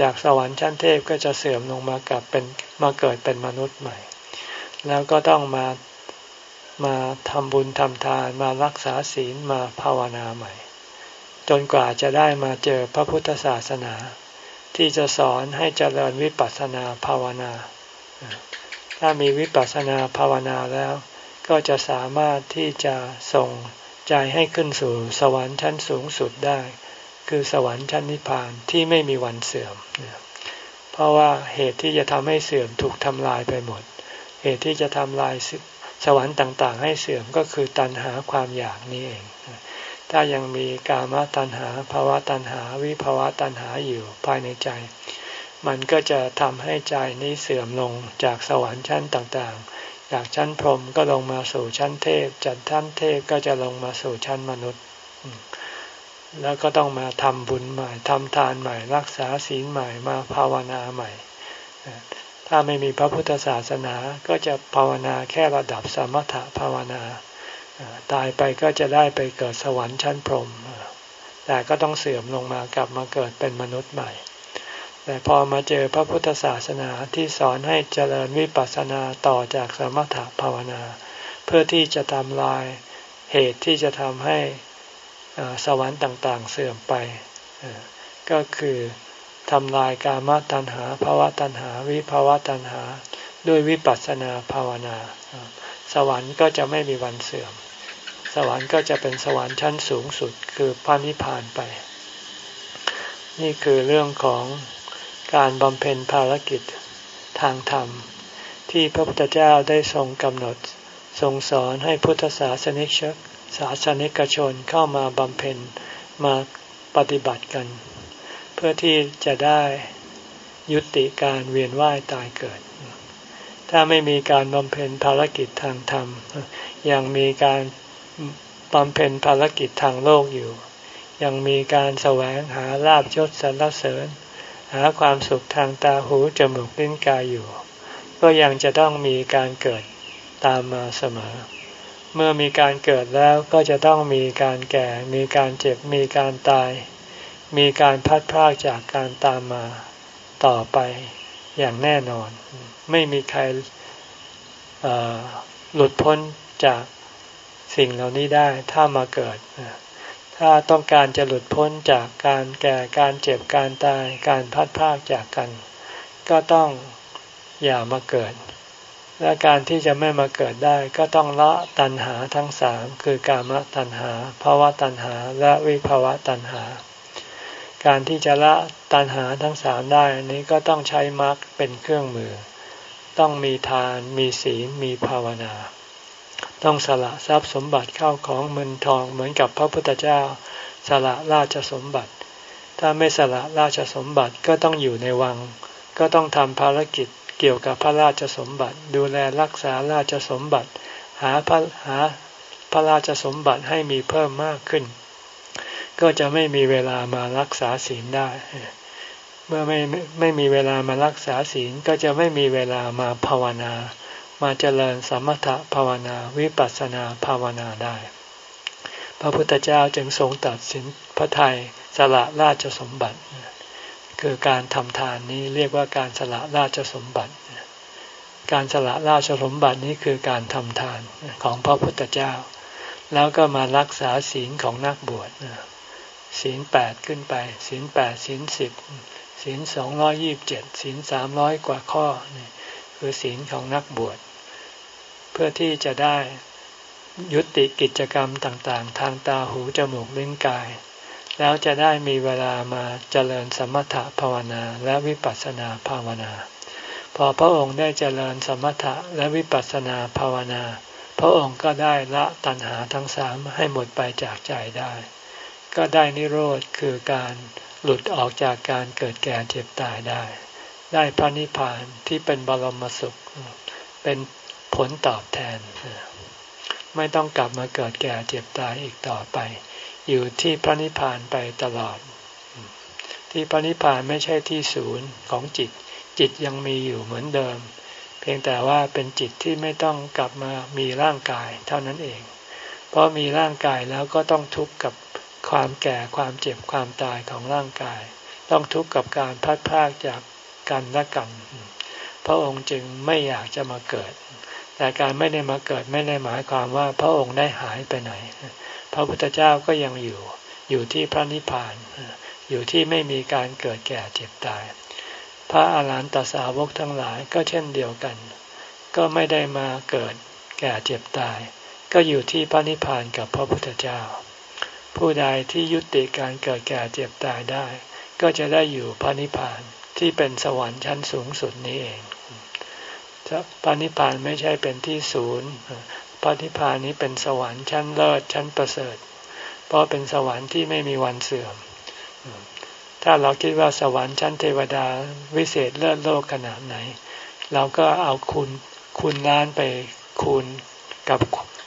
จากสวรรค์ชั้นเทพก็จะเสื่อมลงมากลับเป็นมาเกิดเป็นมนุษย์ใหม่ แล้วก็ต้องมามาทำบุญทำทานมารักษาศีลมาภาวนาใหม่ จนกว่าจะได้มาเจอพระพุทธศาสนา ที่จะสอนให้เจริญวิปัสสนาภาวนา ถ้ามีวิปัสสนาภาวนาแล้ว ก็จะสามารถที่จะส่ง ใจให้ขึ้นสู่สวรรค์ชั้นสูงสุดได้ คือสวรรค์ชั้นนิพพานที่ไม่มีวันเสื่อม เพราะว่าเหตุที่จะทำให้เสื่อมถูกทำลายไปหมด เหตุที่จะทำลายสวรรค์ต่างๆ ให้เสื่อมก็คือตัณหาความอยากนี่เอง ถ้ายังมีกามตัณหาภาวะตัณหาวิภาวะตัณหาอยู่ภายในใจ มันก็จะทำให้ใจนี้เสื่อมลงจากสวรรค์ชั้นต่างๆ จากชั้นพรหมก็ลงมาสู่ชั้นเทพ จากชั้นเทพก็จะลงมาสู่ชั้นมนุษย์ แล้วก็ต้องมาทำบุญใหม่ทำทานใหม่ รักษาศีลใหม่มาภาวนาใหม่ ถ้าไม่มีพระพุทธศาสนาก็จะภาวนาแค่ระดับสมถภาวนาตายไปก็จะได้ไปเกิดสวรรค์ชั้นพรหมแต่ก็ต้องเสื่อมลงมากลับมาเกิดเป็นมนุษย์ใหม่ แต่พอมาเจอพระพุทธศาสนาที่สอนให้เจริญวิปัสสนาต่อจากสมถภาวนา เพื่อที่จะทำลายเหตุที่จะทำให้สวรรค์ต่างๆเสื่อมไป ก็คือทำลายกามตัณหาภาวะตัณหา วิภาวะตัณหา ด้วยวิปัสสนาภาวนา สวรรค์ก็จะไม่มีวันเสื่อม สวรรค์ก็จะเป็นสวรรค์ชั้นสูงสุดคือพระนิพพานไป นี่คือเรื่องของ การบำเพ็ญภารกิจทางธรรม ที่พระพุทธเจ้าได้ทรงกำหนดทรงสอนให้พุทธศาสนิกชนศาสนิกชนเข้ามาบำเพ็ญมาปฏิบัติกัน เพื่อที่จะได้ยุติการเวียนว่ายตายเกิด ถ้าไม่มีการบำเพ็ญภารกิจทางธรรม ยังมีการบำเพ็ญภารกิจทางโลกอยู่ ยังมีการแสวงหาลาบยศสรรเสริญ หาความสุขทางตาหูจมูกลิ้นกายอยู่ ก็ยังจะต้องมีการเกิดตามมาเสมอ เมื่อมีการเกิดแล้วก็จะต้องมีการแก่ มีการเจ็บ มีการตาย มีการพัดพรากจากการตามมาต่อไปอย่างแน่นอน ไม่มีใครหลุดพ้นจากสิ่งเหล่านี้ได้ถ้ามาเกิด ถ้าต้องการจะหลุดพ้นจากการแก่การเจ็บการตายการพัดพากจากกัน ก็ต้องอย่ามาเกิด และการที่จะไม่มาเกิดได้ก็ต้องละตัณหาทั้งสามคือกามตัณหาภาวะตัณหาและวิภาวะตัณหา การที่จะละตัณหาทั้งสามได้นี้ก็ต้องใช้มรรคเป็นเครื่องมือ ต้องมีทานมีศีลมีภาวนา ต้องสละทรัพย์สมบัติเข้าของเงินทองเหมือนกับพระพุทธเจ้า สละราชสมบัติ ถ้าไม่สละราชสมบัติก็ต้องอยู่ในวัง ก็ต้องทำภารกิจเกี่ยวกับพระราชสมบัติ ดูแลรักษาราชสมบัติ หาพระหาพระราชสมบัติให้มีเพิ่มมากขึ้น ก็จะไม่มีเวลามารักษาศีลได้ เมื่อไม่ไม่มีเวลามารักษาศีลก็จะไม่มีเวลามาภาวนา มาเจริญสมถภาวนาวิปัสสนาภาวนาได้ พระพุทธเจ้าจึงทรงตัดสินพระไทยสละราชสมบัติ คือการทำทานนี้เรียกว่าการสละราชสมบัติ การสละราชสมบัตินี้คือการทำทานของพระพุทธเจ้า แล้วก็มารักษาศีลของนักบวชศีลแปดขึ้นไป ศีลแปดศีลสิบศีลสองร้อยี่บเจ็ดศีลสามร้อยกว่าข้อนี่คือศีลของนักบวช เพื่อที่จะได้ยุติกิจกรรมต่างๆ ทางตาหูจมูกลิ้นกาย แล้วจะได้มีเวลามาเจริญสมถะภาวนาและวิปัสสนาภาวนา พอพระองค์ได้เจริญสมถะและวิปัสสนาภาวนา พระองค์ก็ได้ละตัณหาทั้งสามให้หมดไปจากใจได้ ก็ได้นิโรธคือการหลุดออกจากการเกิดแก่เจ็บตายได้ ได้พระนิพพานที่เป็นบรมสุข เป็น ผลตอบแทน ไม่ต้องกลับมาเกิดแก่เจ็บตายอีกต่อไป อยู่ที่พระนิพพานไปตลอด ที่พระนิพพานไม่ใช่ที่ศูนย์ของจิต จิตยังมีอยู่เหมือนเดิม เพียงแต่ว่าเป็นจิตที่ไม่ต้องกลับมามีร่างกายเท่านั้นเอง เพราะมีร่างกายแล้วก็ต้องทุกข์กับความแก่ความเจ็บความตายของร่างกาย ต้องทุกข์กับการพัดพากจากกันและกัน พระองค์จึงไม่อยากจะมาเกิด แต่การไม่ได้มาเกิดไม่ได้หมายความว่าพระองค์ได้หายไปไหน พระพุทธเจ้าก็ยังอยู่ อยู่ที่พระนิพพาน อยู่ที่ไม่มีการเกิดแก่เจ็บตาย พระอาหารหันตสาวกทั้งหลายก็เช่นเดียวกัน ก็ไม่ได้มาเกิดแก่เจ็บตาย ก็อยู่ที่พระนิพพานกับพระพุทธเจ้า ผู้ใดที่ยุติการเกิดแก่เจ็บตายได้ ก็จะได้อยู่พระนิพพานที่เป็นสวรรค์ชั้นสูงสุดนี้เอง พระนิพพานไม่ใช่เป็นที่ศูนย์พระนิพพานนี้เป็นสวรรค์ชั้นเลิศชั้นประเสริฐ เพราะเป็นสวรรค์ที่ไม่มีวันเสื่อม ถ้าเราคิดว่าสวรรค์ชั้นเทวดาวิเศษเลิศโลกขนาดไหน เราก็เอาคุณคุณล้านไปคูณกับ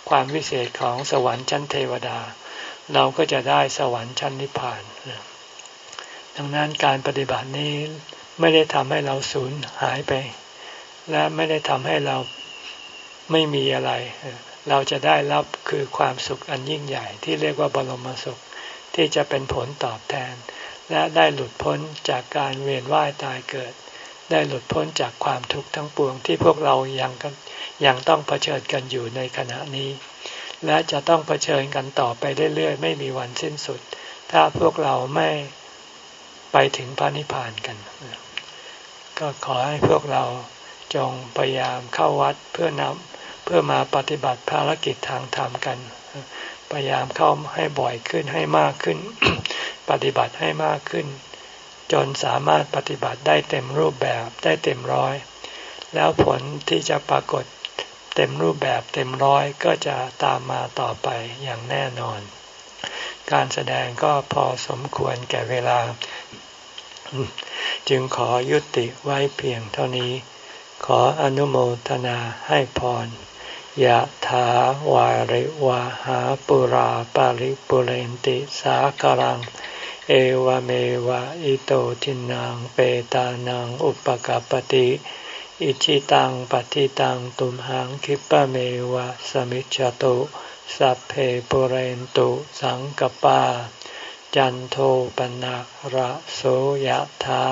ความวิเศษของสวรรค์ชั้นเทวดา เราก็จะได้สวรรค์ชั้นนิพพาน ดังนั้นการปฏิบัตินี้ไม่ได้ทำให้เราสูญหายไป และไม่ได้ทำให้เราไม่มีอะไร เราจะได้รับคือความสุขอันยิ่งใหญ่ที่เรียกว่าบรมสุขที่จะเป็นผลตอบแทน และได้หลุดพ้นจากการเวียนว่ายตายเกิด ได้หลุดพ้นจากความทุกข์ทั้งปวงที่พวกเรายังยังต้องเผชิญกันอยู่ในขณะนี้ และจะต้องเผชิญกันต่อไปเรื่อยๆ ไม่มีวันสิ้นสุด ถ้าพวกเราไม่ไปถึงพระนิพพานกัน ก็ขอให้พวกเรา จงพยายามเข้าวัดเพื่อนำเพื่อมาปฏิบัติภารกิจทางธรรมกัน พยายามเข้าให้บ่อยขึ้นให้มากขึ้น ปฏิบัติให้มากขึ้น จนสามารถปฏิบัติได้เต็มรูปแบบได้เต็มร้อย แล้วผลที่จะปรากฏเต็มรูปแบบเต็มร้อยก็จะตามมาต่อไปอย่างแน่นอน การแสดงก็พอสมควรแก่เวลา จึงขอยุติไว้เพียงเท่านี้ ขออนุโมทนาให้พรยะถาวาริวาหาปุราปาริปุเรนติสาคารัง เอวเมวะอิโตทินังเปตานังอุปกปติอิชิตังปฏิตังตุมหังคิปะเมวะสมิจจตุสัพเพปุเรนตุสังกปา จันโทปนะระโสยะถา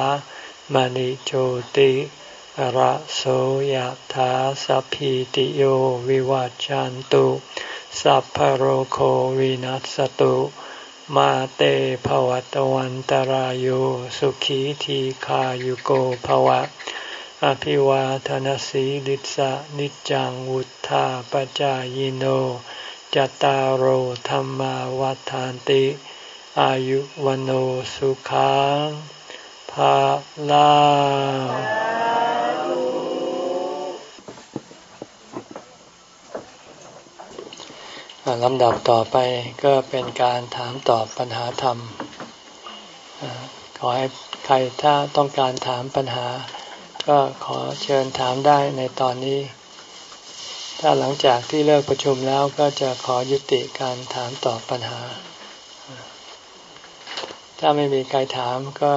มณิโชติ ระโสยถาสัพพิติโยวิวัจจันตุสัพพโรโควินัสตุมาเตภวัตวันตารโยสุขีทีขายุโกภวะ อภิวาทนสีลิสะนิจังวุธาปจายโนจตารโหธรรมวัฏานติ อายุวันสุขังภาลา ลำดับต่อไปก็เป็นการถามตอบปัญหาธรรม ขอให้ใครถ้าต้องการถามปัญหา ก็ขอเชิญถามได้ในตอนนี้ ถ้าหลังจากที่เลิกประชุมแล้วก็จะขอยุติการถามตอบปัญหา ถ้าไม่มีใครถามก็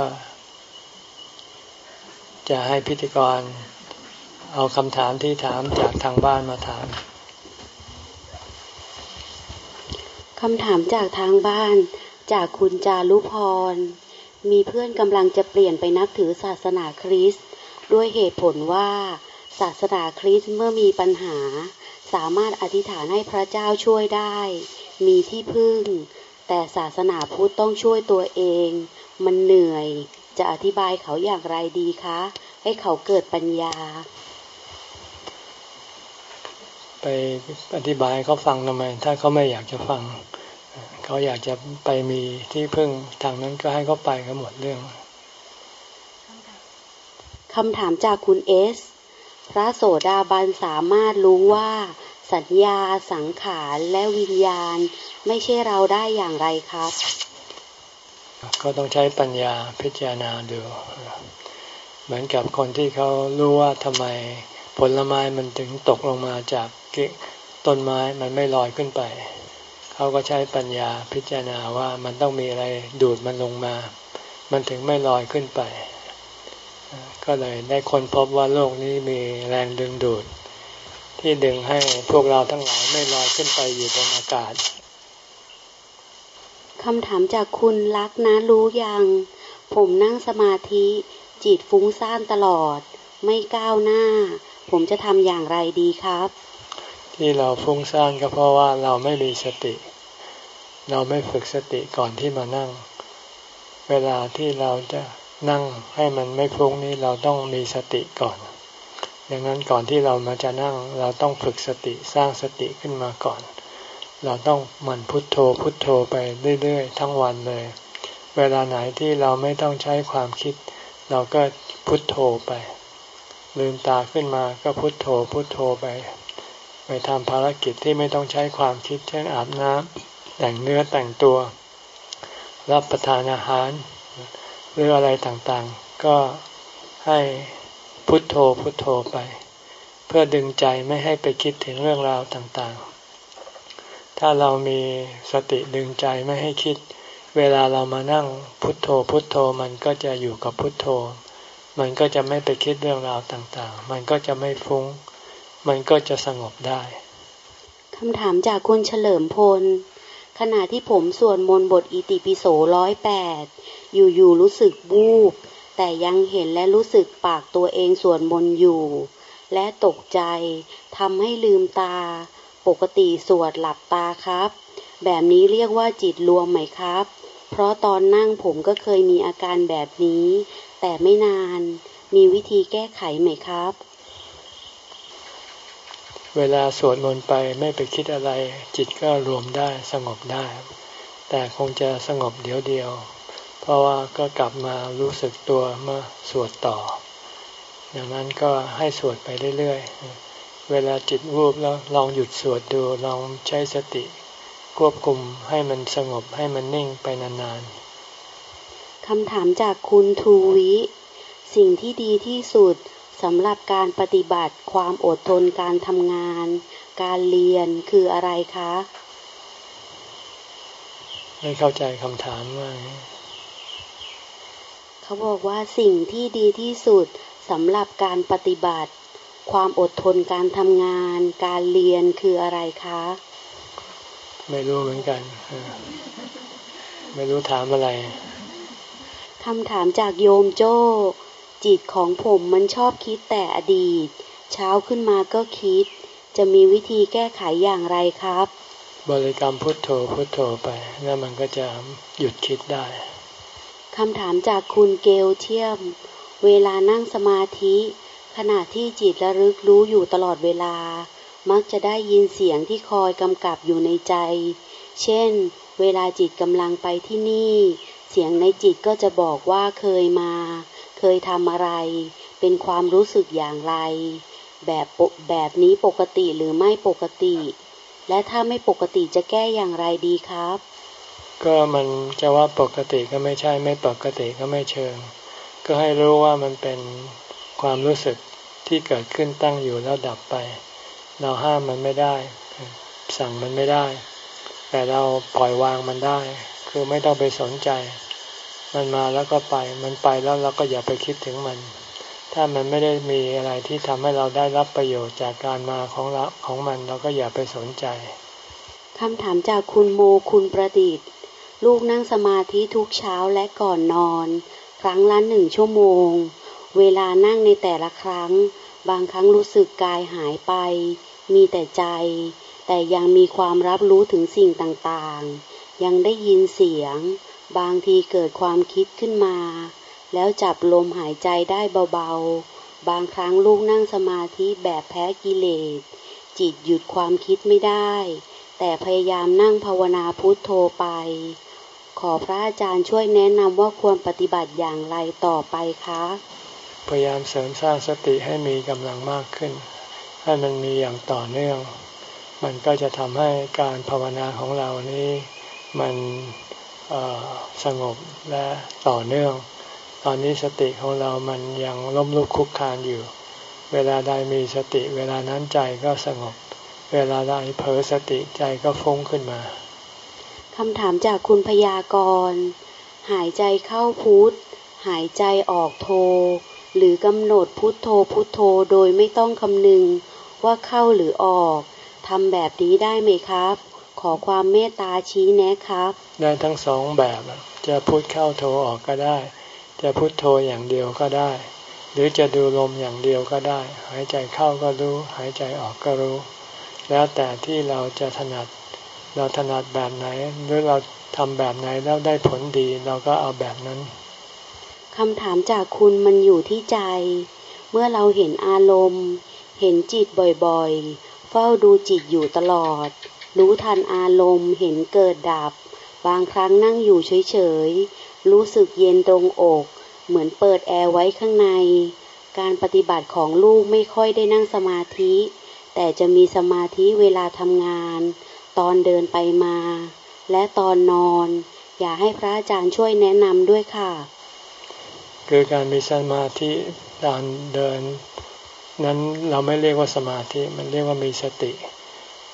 จะให้พิธีกรเอาคำถามที่ถามจากทางบ้านมาถาม คำถามจากทางบ้าน จากคุณจารุพร มีเพื่อนกำลังจะเปลี่ยนไปนับถือศาสนาคริสต์ด้วยเหตุผลว่า ศาสนาคริสต์เมื่อมีปัญหา สามารถอธิษฐานให้พระเจ้าช่วยได้ มีที่พึ่ง แต่ศาสนาพุทธต้องช่วยตัวเอง มันเหนื่อย จะอธิบายเขาอย่างไรดีคะ ให้เขาเกิดปัญญา ไปอธิบายเขาฟังทำไม ถ้าเขาไม่อยากจะฟัง เขาอยากจะไปมีที่พึ่งทางนั้นก็ให้เขาไปก็หมดเรื่องคำถามจากคุณเอส พระโสดาบันสามารถรู้ว่า สัญญาสังขารและวิญญาณ ไม่ใช่เราได้อย่างไรครับ ก็ต้องใช้ปัญญาพิจารณาดูเหมือนกับคนที่เขารู้ว่าทำไมผลไม้มันถึงตกลงมาจาก ต้นไม้มันไม่ลอยขึ้นไป เขาก็ใช้ปัญญาพิจารณาว่ามันต้องมีอะไรดูดมันลงมา มันถึงไม่ลอยขึ้นไป ก็เลยได้คนพบว่าโลกนี้มีแรงดึงดูด ที่ดึงให้พวกเราทั้งหลายไม่ลอยขึ้นไปอยู่บนอากาศคำถามจากคุณรักนะรู้ยัง ผมนั่งสมาธิจิตฟุ้งซ่านตลอด ไม่ก้าวหน้า ผมจะทำอย่างไรดีครับ ที่เราฟุ้งซ่านก็เพราะว่าเราไม่มีสติ เราไม่ฝึกสติก่อนที่มานั่ง เวลาที่เราจะนั่งให้มันไม่ฟุ้งนี้เราต้องมีสติก่อนดังนั้นก่อนที่เรามาจะนั่ง เราต้องฝึกสติสร้างสติขึ้นมาก่อน เราต้องหมั่นพุทโธพุทโธไปเรื่อยๆ ทั้งวันเลย เวลาไหนที่เราไม่ต้องใช้ความคิด เราก็พุทโธไป ลืมตาขึ้นมาก็พุทโธพุทโธไป ไปทำภารกิจที่ไม่ต้องใช้ความคิด เช่นอาบน้ำแต่งเนื้อแต่งตัว รับประทานอาหาร หรืออะไรต่างๆ ก็ให้พุทโธพุทโธไป เพื่อดึงใจไม่ให้ไปคิดถึงเรื่องราวต่างๆ ถ้าเรามีสติดึงใจไม่ให้คิด เวลาเรามานั่งพุทโธพุทโธมันก็จะอยู่กับพุทโธ มันก็จะไม่ไปคิดเรื่องราวต่างๆ มันก็จะไม่ฟุง้ง มันก็จะสงบได้คำถามจากคุณเฉลิมพล ขณะที่ผมสวดมนต์บทอิติปิโสร้อยแปดอยู่ๆรู้สึกบูบแต่ยังเห็นและรู้สึกปากตัวเองส่วนบนอยู่ และตกใจทำให้ลืมตา ปกติสวดหลับตาครับ แบบนี้เรียกว่าจิตรวมไหมครับ เพราะตอนนั่งผมก็เคยมีอาการแบบนี้ แต่ไม่นาน มีวิธีแก้ไขไหมครับ เวลาสวดมนต์ไปไม่ไปคิดอะไร จิตก็รวมได้สงบได้ แต่คงจะสงบเดียวเดียว เพราะว่าก็กลับมารู้สึกตัวเมื่อสวดต่ออย่างนั้นก็ให้สวดไปเรื่อยๆ เวลาจิตวูบแล้วลองหยุดสวดดูลองใช้สติ ควบคุมให้มันสงบให้มันนิ่งไปนานๆคำถามจากคุณทูวิ สิ่งที่ดีที่สุด สำหรับการปฏิบัติความอดทนการทำงาน การเรียนคืออะไรคะ ไม่เข้าใจคำถามว่าเขาบอกว่าสิ่งที่ดีที่สุดสำหรับการปฏิบัติ ความอดทนการทำงาน การเรียนคืออะไรคะ ไม่รู้เหมือนกัน ไม่รู้ถามอะไรคำถามจากโยมโจ้ จิตของผมมันชอบคิดแต่อดีต เช้าขึ้นมาก็คิด จะมีวิธีแก้ไขอย่างไรครับ บริกรรมพุทโธพุทโธไป แล้วมันก็จะหยุดคิดได้คำถามจากคุณเกลเทียม เวลานั่งสมาธิ ขณะที่จิตระลึกรู้อยู่ตลอดเวลา มักจะได้ยินเสียงที่คอยกำกับอยู่ในใจ เช่น เวลาจิตกำลังไปที่นี่ เสียงในจิตก็จะบอกว่าเคยมา เคยทำอะไร เป็นความรู้สึกอย่างไร แบบแบบนี้ปกติหรือไม่ปกติ และถ้าไม่ปกติจะแก้อย่างไรดีครับ ก็มันจะว่าปกติก็ไม่ใช่ไม่ปกติก็ไม่เชิง ก็ให้รู้ว่ามันเป็นความรู้สึกที่เกิดขึ้นตั้งอยู่แล้วดับไป เราห้ามมันไม่ได้ สั่งมันไม่ได้ แต่เราปล่อยวางมันได้ คือไม่ต้องไปสนใจ มันมาแล้วก็ไป มันไปแล้วเราก็อย่าไปคิดถึงมัน ถ้ามันไม่ได้มีอะไรที่ทำให้เราได้รับประโยชน์จากการมาของเราของมันเราก็อย่าไปสนใจคำถามจากคุณโมคุณประดิษฐ์ ลูกนั่งสมาธิทุกเช้าและก่อนนอน ครั้งละหนึ่งชั่วโมง เวลานั่งในแต่ละครั้ง บางครั้งรู้สึกกายหายไป มีแต่ใจ แต่ยังมีความรับรู้ถึงสิ่งต่างๆ ยังได้ยินเสียง บางทีเกิดความคิดขึ้นมา แล้วจับลมหายใจได้เบาๆ บางครั้งลูกนั่งสมาธิแบบแพ้กิเลส จิตหยุดความคิดไม่ได้ แต่พยายามนั่งภาวนาพุทโธไป ขอพระอาจารย์ช่วยแนะนำว่าควรปฏิบัติอย่างไรต่อไปคะ พยายามเสริมสร้างสติให้มีกำลังมากขึ้น ให้มันมีอย่างต่อเนื่อง มันก็จะทำให้การภาวนาของเรานี้มัน สงบและต่อเนื่อง ตอนนี้สติของเรามันยังล้มลุกคุกคานอยู่ เวลาใดมีสติเวลานั้นใจก็สงบ เวลาใดเผลอสติใจก็ฟุ้งขึ้นมาคำถามจากคุณพยากรณ์หายใจเข้าพุทธหายใจออกโท หรือกำหนดพุทโธพุทโธโดยไม่ต้องคำนึงว่าเข้าหรือออกทำแบบนี้ได้ไหมครับ ขอความเมตตาชี้แนะครับ ได้ทั้งสองแบบจะพุทเข้าโทออกก็ได้ จะพุทโทอย่างเดียวก็ได้ หรือจะดูลมอย่างเดียวก็ได้ หายใจเข้าก็รู้ หายใจออกก็รู้ แล้วแต่ที่เราจะถนัด เราถนัดแบบไหน หรือเราทำแบบไหนแล้วได้ผลดีเราก็เอาแบบนั้นคำถามจากคุณมันอยู่ที่ใจ เมื่อเราเห็นอารมณ์ เห็นจิตบ่อยๆ เฝ้าดูจิตอยู่ตลอด รู้ทันอารมณ์เห็นเกิดดับ บางครั้งนั่งอยู่เฉยๆ รู้สึกเย็นตรงอก เหมือนเปิดแอร์ไว้ข้างใน การปฏิบัติของลูกไม่ค่อยได้นั่งสมาธิ แต่จะมีสมาธิเวลาทำงาน ตอนเดินไปมา และตอนนอน อยากให้พระอาจารย์ช่วยแนะนำด้วยค่ะ คือการมีสมาธิตอนเดิน นั้นเราไม่เรียกว่าสมาธิ มันเรียกว่ามีสติ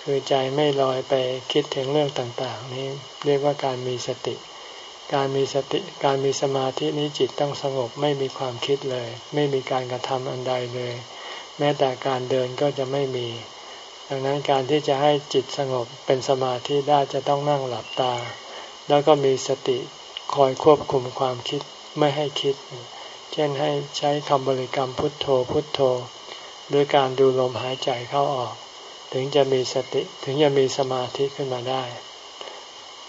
คือใจไม่ลอยไปคิดถึงเรื่องต่างๆ นี้เรียกว่าการมีสติ การมีสติการมีสมาธินี้จิตต้องสงบไม่มีความคิดเลย ไม่มีการกระทำอันใดเลย แม้แต่การเดินก็จะไม่มี ดังนั้นการที่จะให้จิตสงบเป็นสมาธิได้จะต้องนั่งหลับตา แล้วก็มีสติคอยควบคุมความคิดไม่ให้คิด เช่นให้ใช้คำบริกรรมพุทโธพุทโธ หรือการดูลมหายใจเข้าออก ถึงจะมีสติถึงจะมีสมาธิขึ้นมาได้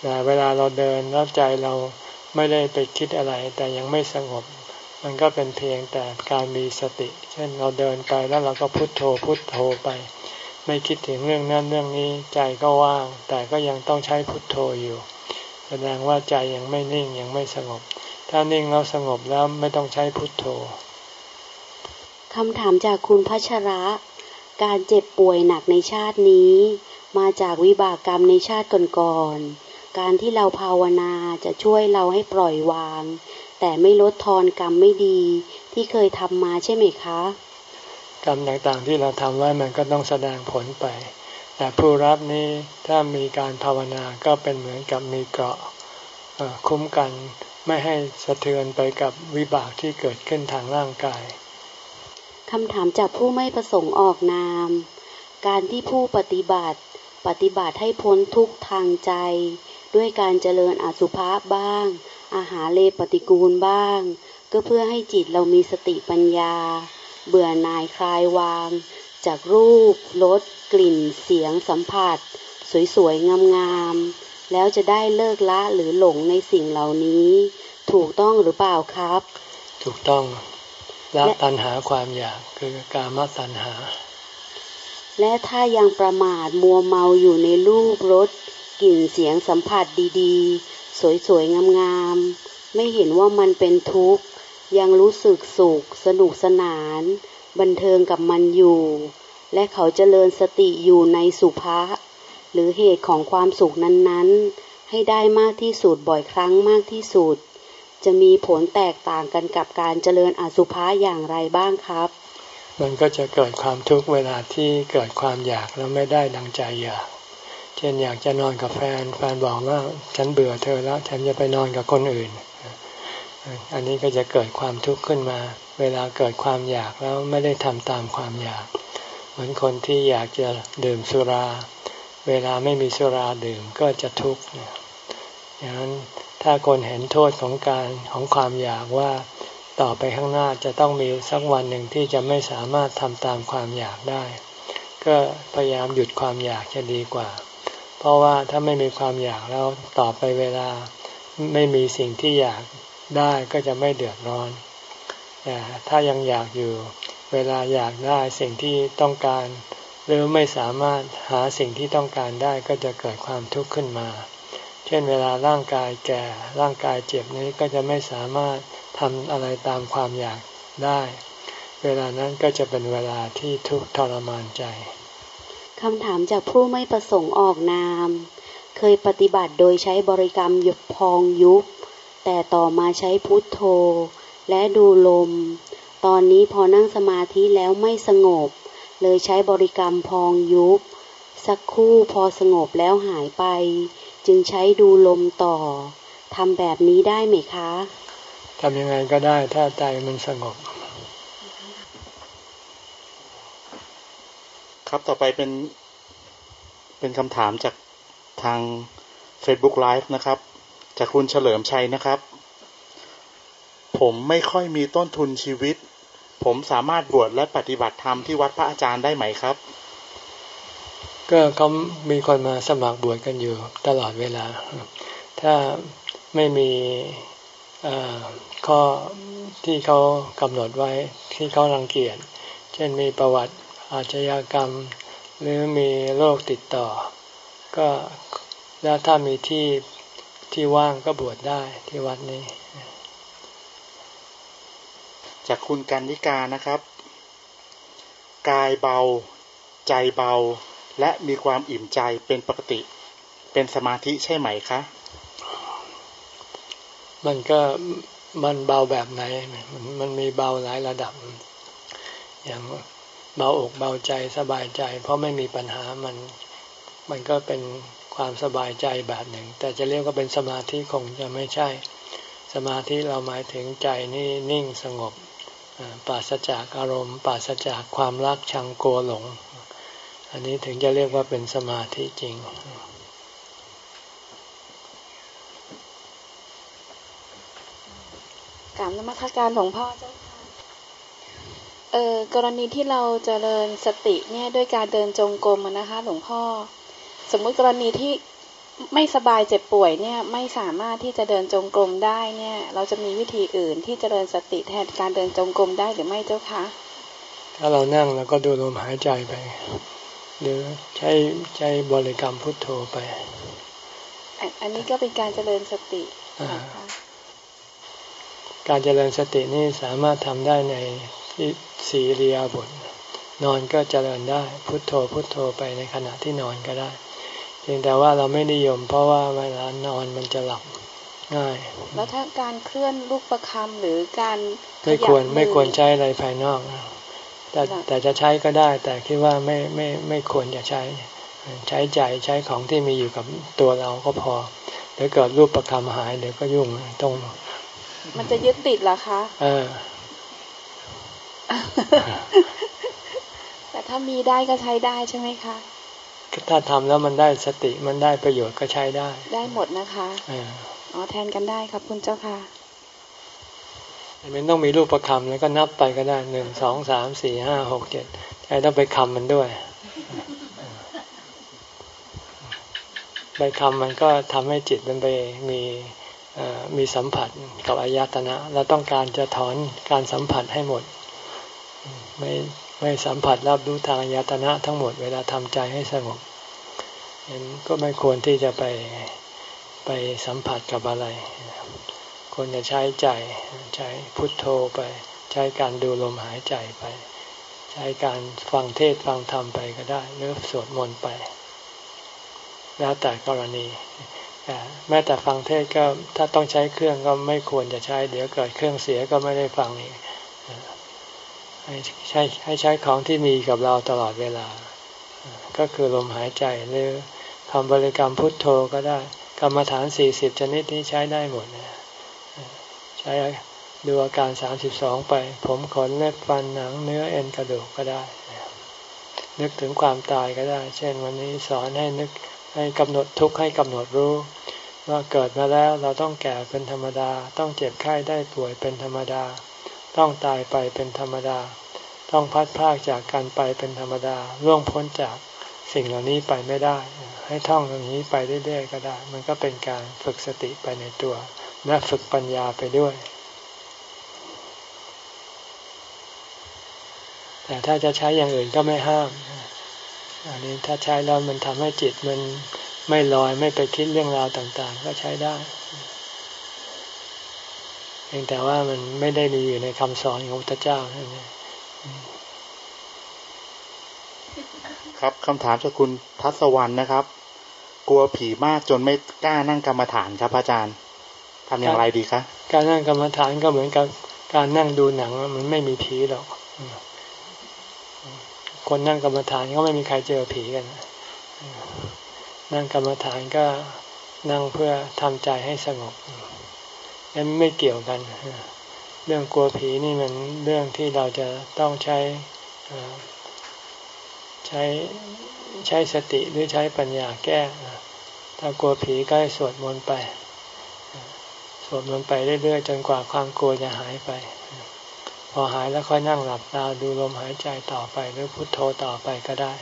แต่เวลาเราเดินแล้วใจเราไม่ได้ไปคิดอะไร แต่ยังไม่สงบ มันก็เป็นเพียงแต่การมีสติ เช่นเราเดินไปแล้วเราก็พุโทโธพุโทโธไป ไม่คิดถึงเรื่องนั้นเรื่องนี้ใจก็ว่าง แต่ก็ยังต้องใช้พุทโธอยู่ แสดงว่าใจยังไม่นิ่งยังไม่สงบ ถ้านิ่งแล้วสงบแล้วไม่ต้องใช้พุทโธคำถามจากคุณพัชระ การเจ็บป่วยหนักในชาตินี้ มาจากวิบากกรรมในชาติก่อนๆ การที่เราภาวนาจะช่วยเราให้ปล่อยวาง แต่ไม่ลดทอนกรรมไม่ดีที่เคยทำมาใช่ไหมคะ กรรมต่างๆที่เราทำไว้มันก็ต้องแสดงผลไป แต่ผู้รับนี้ถ้ามีการภาวนาก็เป็นเหมือนกับมีเกราะคุ้มกันไม่ให้สะเทือนไปกับวิบากที่เกิดขึ้นทางร่างกาย คำถามจากผู้ไม่ประสงค์ออกนาม การที่ผู้ปฏิบัติ ปฏิบัติให้พ้นทุกทางใจ ด้วยการเจริญอสุภะบ้าง อาหารเลปฏิกูลบ้าง ก็เพื่อให้จิตเรามีสติปัญญา เบื่อหน่ายคลายวาง จากรูปรสกลิ่น เสียงสัมผัส สวยๆ งามๆ แล้วจะได้เลิกละหรือหลงในสิ่งเหล่านี้ ถูกต้องหรือเปล่าครับ ถูกต้อง ละตัณหาความอยากคือกามตัณหา และถ้ายังประมาทมัวเมาอยู่ในรูปรสกลิ่นเสียงสัมผัสดีๆ สวยๆ งามๆ ไม่เห็นว่ามันเป็นทุกข์ ยังรู้สึกสุข สนุกสนาน บันเทิงกับมันอยู่ และเขาเจริญสติอยู่ในสุภาหรือเหตุของความสุขนั้นๆ ให้ได้มากที่สุดบ่อยครั้งมากที่สุด จะมีผลแตกต่างกันกับการเจริญอสุภะอย่างไรบ้างครับ มันก็จะเกิดความทุกข์เวลาที่เกิดความอยากแล้วไม่ได้ดังใจอยาก เช่นอยากจะนอนกับแฟน แฟนบอกว่าฉันเบื่อเธอแล้ว ฉันจะไปนอนกับคนอื่น อันนี้ก็จะเกิดความทุกข์ขึ้นมา เวลาเกิดความอยากแล้วไม่ได้ทำตามความอยาก เหมือนคนที่อยากจะดื่มสุรา เวลาไม่มีสุราดื่มก็จะทุกข์เนี่ยอย่างนั้น ถ้าคนเห็นโทษของการของความอยากว่าต่อไปข้างหน้าจะต้องมีสักวันหนึ่งที่จะไม่สามารถทำตามความอยากได้ ก็พยายามหยุดความอยากจะดีกว่า เพราะว่าถ้าไม่มีความอยากแล้วต่อไปเวลาไม่มีสิ่งที่อยากได้ก็จะไม่เดือดร้อนแต่ถ้ายังอยากอยู่ เวลาอยากได้สิ่งที่ต้องการ หรือไม่สามารถหาสิ่งที่ต้องการได้ก็จะเกิดความทุกข์ขึ้นมา ช่นเวลาร่างกายแก่ร่างกายเจ็บนี้ก็จะไม่สามารถทำอะไรตามความอยากได้ เวลานั้นก็จะเป็นเวลาที่ทุกข์ทรมานใจคำถามจากผู้ไม่ประสงค์ออกนาม เคยปฏิบัติโดยใช้บริกรรมหยุบพองยุบ แต่ต่อมาใช้พุทโธ และดูลม ตอนนี้พอนั่งสมาธิแล้วไม่สงบ เลยใช้บริกรรมพองยุบ สักคู่พอสงบแล้วหายไป จึงใช้ดูลมต่อทำแบบนี้ได้ไหมคะทำยังไงก็ได้ถ้าใจมันสงบ ครับต่อไปเป็นเป็นคำถามจากทาง Facebook Live นะครับ จากคุณเฉลิมชัยนะครับ ผมไม่ค่อยมีต้นทุนชีวิต ผมสามารถบวชและปฏิบัติธรรมที่วัดพระอาจารย์ได้ไหมครับ ก็เขามีคนมาสมัครบวชกันอยู่ตลอดเวลา ถ้าไม่มีข้อที่เขากำหนดไว้ที่เขารังเกียจ เช่นมีประวัติอาชญากรรม หรือมีโรคติดต่อ ก็แล้วถ้ามีที่ที่ว่างก็บวชได้ที่วัดนี้ จากคุณกันนิกานะครับ กายเบา ใจเบา และมีความอิ่มใจเป็นปกติ เป็นสมาธิใช่ไหมคะ มันก็มันเบาแบบไหน มันมีเบาหลายระดับ อย่างเบาอกเบาใจสบายใจ เพราะไม่มีปัญหามันมันก็เป็นความสบายใจแบบหนึ่ง แต่จะเรียกว่าเป็นสมาธิคงจะไม่ใช่ สมาธิเราหมายถึงใจนี่นิ่งสงบปราศจากอารมณ์ปราศจากความรักชังกลัวหลง อันนี้ถึงจะเรียกว่าเป็นสมาธิจริง กรรมนมัสการหลวงพ่อเจ้าค่ะ เออกรณีที่เราจเจริญสติเนี่ยด้วยการเดินจงกรมนะคะ หลวงพ่อ สมมุติกรณีที่ไม่สบายเจ็บป่วยเนี่ยไม่สามารถที่จะเดินจงกรมได้เนี่ย เราจะมีวิธีอื่นที่จะเดินสติแทนการเดินจงกรมได้หรือไม่เจ้าคะ ถ้าเรานั่งแล้วก็ดูลมหายใจไป หรือใช้ใช้บริกรรมพุทโธไป อันนี้ก็เป็นการเจริญสติการเจริญสตินี่สามารถทำได้ในสีเรียบทนอนก็เจริญได้พุทโธพุทโธไปในขณะที่นอนก็ได้เพียงแต่ว่าเราไม่นิยม เพราะว่าเวลานอนมันจะหลับง่าย แล้วถ้าการเคลื่อนลูกประคำหรือการไม่ควรไม่ควรใช้อะไรภายนอก แต่แต่จะใช้ก็ได้ แต่คิดว่าไม่ไม่ไม่ควรจะใช้ ใช้ใจใช้ของที่มีอยู่กับตัวเราก็พอเดี๋ยวเกิดรูปประคำหายเดี๋ยวก็ยุ่งตรงมันจะยึดติดเหรอคะเออแต่ถ้ามีได้ก็ใช้ได้ใช่ไหมคะถ้าทำแล้วมันได้สติมันได้ประโยชน์ก็ใช้ได้ ได้หมดนะคะอ๋อแทนกันได้ครับคุณเจ้าค่ะ มันต้องมีรูปประคำแล้วก็นับไปก็ได้หนึ่งสองสามสี่ห้าหกเจ็ดใช้ต้องไปคำมันด้วย ไปคำมันก็ทำให้จิตมันไปมีมีสัมผัสกับอายตนะ เราต้องการจะถอนการสัมผัสให้หมด ไม่ไม่สัมผัสรับรู้ทางอายตนะทั้งหมดเวลาทำใจให้สงบเห็นก็ไม่ควรที่จะไปไปสัมผัสกับอะไร ควรจะใช้ใจใช้พุทโธไป ใช้การดูลมหายใจไป ใช้การฟังเทศฟังธรรมไปก็ได้หรือสวดมนต์ไป แล้วแต่กรณีแม้แต่ฟังเทศก็ถ้าต้องใช้เครื่องก็ไม่ควรจะใช้ เดี๋ยวเกิดเครื่องเสียก็ไม่ได้ฟังอีกให้ใช้ให้ใช้ของที่มีกับเราตลอดเวลา ก็คือลมหายใจหรือคำบริกรรมพุทโธก็ได้ กรรมฐานสี่สิบชนิดนี้ใช้ได้หมดนะ ใช้ดูอาการสามสิบสองไป ผมขนเล็บฟันหนังเนื้อเอ็นกระดูกก็ได้ นึกถึงความตายก็ได้ เช่นวันนี้สอนให้นึกให้กำหนดทุกข์ให้กำหนดรู้ว่าเกิดมาแล้วเราต้องแก่เป็นธรรมดา ต้องเจ็บไข้ได้ป่วยเป็นธรรมดา ต้องตายไปเป็นธรรมดา ต้องพัดพากจากกันไปเป็นธรรมดาล่วงพ้นจากสิ่งเหล่านี้ไปไม่ได้ ให้ท่องอย่างนี้ไปเรื่อยๆก็ได้ มันก็เป็นการฝึกสติไปในตัว และฝึกปัญญาไปด้วย แต่ถ้าจะใช้อย่างอื่นก็ไม่ห้าม อันนี้ถ้าใช้แล้วมันทำให้จิตมันไม่ลอยไม่ไปคิดเรื่องราวต่างๆ ก็ใช้ได้เพียงแต่ว่ามันไม่ได้มีอยู่ในคำสอนของพระเจ้านั่นเองครับคำถามจากคุณทัศวรรณนะครับ กลัวผีมากจนไม่กล้านั่งกรรมฐานครับอาจารย์ ทำอย่างไรดีคะการนั่งกรรมฐานก็เหมือนกับการนั่งดูหนังมันไม่มีผีหรอกคนนั่งกรรมฐานก็ไม่มีใครเจอผีกัน นั่งกรรมฐานก็นั่งเพื่อทำใจให้สงบนั้นไม่เกี่ยวกัน เรื่องกลัวผีนี่มันเรื่องที่เราจะต้องใช้ใช้ใช้สติหรือใช้ปัญญาแก้ ถ้ากลัวผีก็ให้สวดมนต์ไป สวดมนต์ไปเรื่อยๆจนกว่าความกลัวจะหายไป พอหายแล้วค่อยนั่งหลับตาดูลมหายใจต่อไปหรือพุโทโธต่อไปก็ได้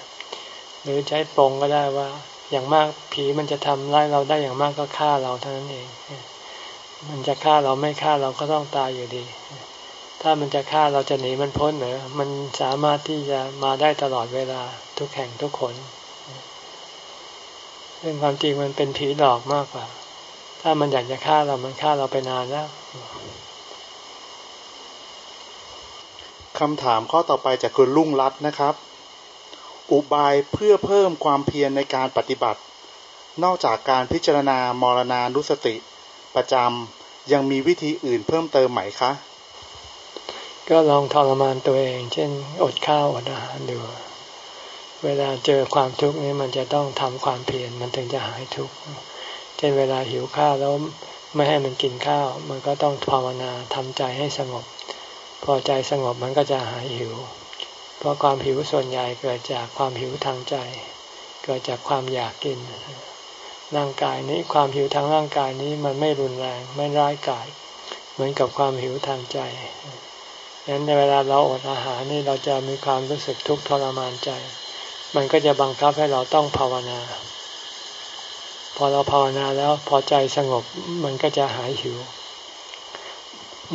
หรือใช้ปรงก็ได้ว่า อย่างมากผีมันจะทำร้ายเราได้อย่างมากก็ฆ่าเราเท่านั้นเอง มันจะฆ่าเราไม่ฆ่าเราก็ต้องตายอยู่ดี ถ้ามันจะฆ่าเราจะหนีมันพ้นหรือมันสามารถที่จะมาได้ตลอดเวลาทุกแห่งทุกคนเรื่องความจริงมันเป็นผีหลอกมากกว่า ถ้ามันอยากจะฆ่าเรา มันฆ่าเราไปนานแล้วคำถามข้อต่อไปจากคุณลุงรัตนะครับ อุบายเพื่อเพิ่มความเพียรในการปฏิบัติ นอกจากการพิจารณามรณานุสติ ประจำยังมีวิธีอื่นเพิ่มเติมไหมคะ ก็ลองทรมานตัวเอง เช่น อดข้าวอดอาหารดู เวลาเจอความทุกข์นี้มันจะต้องทำความเพียรมันถึงจะหายทุกข์เช่นเวลาหิวข้าวแล้วไม่ให้มันกินข้าว มันก็ต้องภาวนาทำใจให้สงบ พอใจสงบมันก็จะหายหิว เพราะความหิวส่วนใหญ่เกิดจากความหิวทางใจ เกิดจากความอยากกิน ร่างกายนี้ความหิวทางร่างกายนี้มันไม่รุนแรงไม่ร้ายกาย เหมือนกับความหิวทางใจงั้นในเวลาเราอดอาหารนี่เราจะมีความรู้สึกทุกข์ทรมานใจ มันก็จะบังคับให้เราต้องภาวนา อเราภาวนาแล้วพอใจสงบมันก็จะหายหิว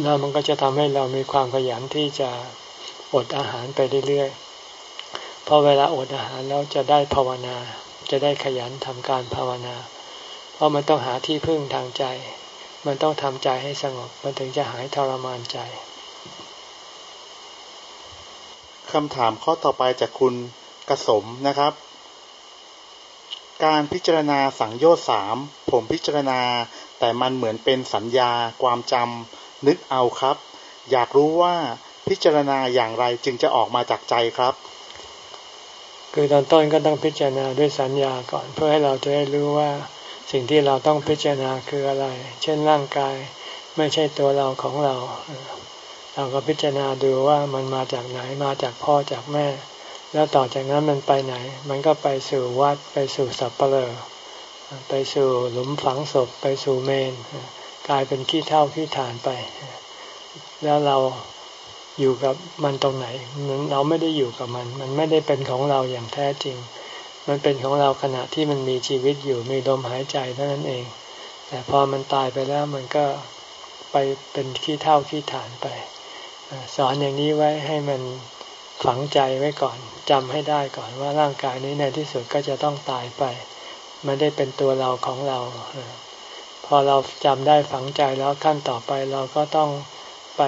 แล้วมันก็จะทำให้เรามีความขยันที่จะอดอาหารไปเรื่อยๆพเพราะเวลาอดอาหารแล้วจะได้ภาวนา จะได้ขยันทำการภาวนา เพราะมันต้องหาที่พึ่งทางใจ มันต้องทำใจให้สงบ มันถึงจะหายทรมานใจคำถามข้อต่อไปจากคุณกระสมนะครับ การพิจารณาสังโยชน์สามผมพิจารณา แต่มันเหมือนเป็นสัญญา ความจำนึกเอาครับ อยากรู้ว่าพิจารณาอย่างไรจึงจะออกมาจากใจครับ คือตอนต้นก็ต้องพิจารณาด้วยสัญญาก่อน เพื่อให้เราจะได้รู้ว่าสิ่งที่เราต้องพิจารณาคืออะไร เช่นร่างกายไม่ใช่ตัวเราของเรา เราก็พิจารณาดูว่ามันมาจากไหนมาจากพ่อจากแม่ แล้วต่อจากนั้นมันไปไหน มันก็ไปสู่วัดไปสู่สัปเหร่อไปสู่หลุมฝังศพไปสู่เมน กลายเป็นขี้เท่าขี้ฐานไป แล้วเราอยู่กับมันตรงไหน เราไม่ได้อยู่กับมัน มันไม่ได้เป็นของเราอย่างแท้จริง มันเป็นของเราขณะที่มันมีชีวิตอยู่มีลมหายใจเท่านั้นเอง แต่พอมันตายไปแล้วมันก็ไปเป็นขี้เท่าขี้ฐานไป สอนอย่างนี้ไว้ให้มัน ฝังใจไว้ก่อนจำให้ได้ก่อนว่าร่างกายนี้ในที่สุดก็จะต้องตายไป ไม่ได้เป็นตัวเราของเรา พอเราจำได้ฝังใจแล้วขั้นต่อไปเราก็ต้องไป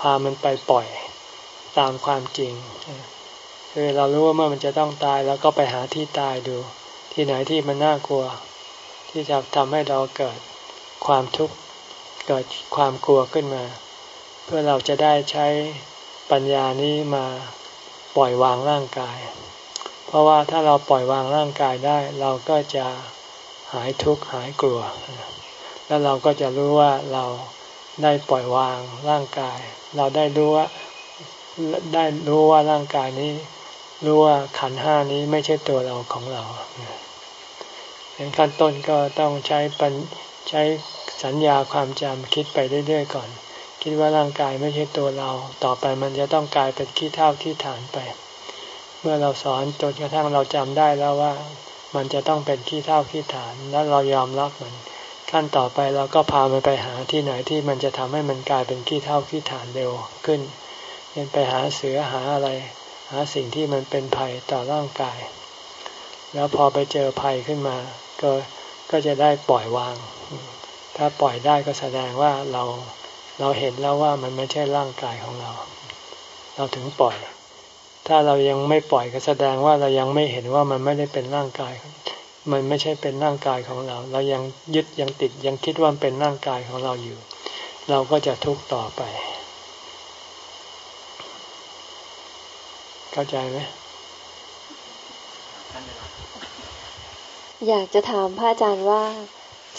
พามันไปปล่อยตามความจริง คือเรารู้ว่าเมื่อมันจะต้องตายแล้วก็ไปหาที่ตายดู ที่ไหนที่มันน่ากลัว ที่จะทำให้เราเกิดความทุกข์เกิดความกลัวขึ้นมา เพื่อเราจะได้ใช้ ปัญญานี้มาปล่อยวางร่างกาย เพราะว่าถ้าเราปล่อยวางร่างกายได้ เราก็จะหายทุกข์หายกลัว แล้วเราก็จะรู้ว่าเราได้ปล่อยวางร่างกาย เราได้รู้ว่าได้รู้ว่าร่างกายนี้ รู้ว่าขันห้านี้ไม่ใช่ตัวเราของเราเป็นขั้นต้นก็ต้องใช้ปัญใช้สัญญาความจำคิดไปเรื่อยๆก่อน คิดว่าร่างกายไม่ใช่ตัวเรา ต่อไปมันจะต้องกลายเป็นขี้เท่าขี้ฐานไป เมื่อเราสอนจนกระทั่งเราจำได้แล้วว่า มันจะต้องเป็นขี้เท่าขี้ฐาน แล้วเรายอมรับมัน ขั้นต่อไปเราก็พามันไปหาที่ไหนที่มันจะทำให้มันกลายเป็นขี้เท่าขี้ฐานเร็วขึ้นเช่นไปหาเสือหาอะไร หาสิ่งที่มันเป็นภัยต่อร่างกาย แล้วพอไปเจอภัยขึ้นมา ก็ก็จะได้ปล่อยวาง ถ้าปล่อยได้ก็แสดงว่าเรา เราเห็นแล้วว่ามันไม่ใช่ร่างกายของเรา เราถึงปล่อย ถ้าเรายังไม่ปล่อยก็แสดงว่าเรายังไม่เห็นว่ามันไม่ได้เป็นร่างกาย มันไม่ใช่เป็นร่างกายของเรา เรายังยึดยังติดยังคิดว่าเป็นร่างกายของเราอยู่ เราก็จะทุกข์ต่อไป เข้าใจไหมอยากจะถามพระอาจารย์ว่า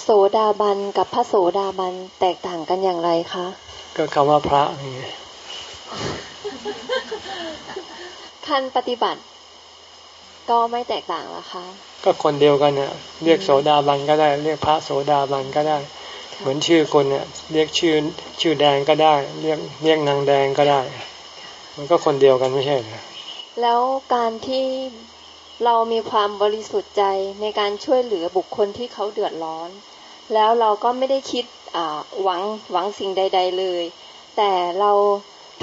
โสดาบันกับพระโสดาบันแตกต่างกันอย่างไรคะ ก็คำว่าพระนี่ขั้นปฏิบัติ ก็ไม่แตกต่างละคะ ก็คนเดียวกันเนี่ยเรียกโสดาบันก็ได้ เรียกพระโสดาบันก็ได้ เหมือนชื่อคนเนี่ย เรียกชื่อชื่อแดงก็ได้ เรียกเรียกนางแดงก็ได้ มันก็คนเดียวกันไม่ใช่เหรอแล้วการที่เรามีความบริสุทธิ์ใจในการช่วยเหลือบุคคลที่เขาเดือดร้อน แล้วเราก็ไม่ได้คิดหวังหวังสิ่งใด ๆเลย แต่เรา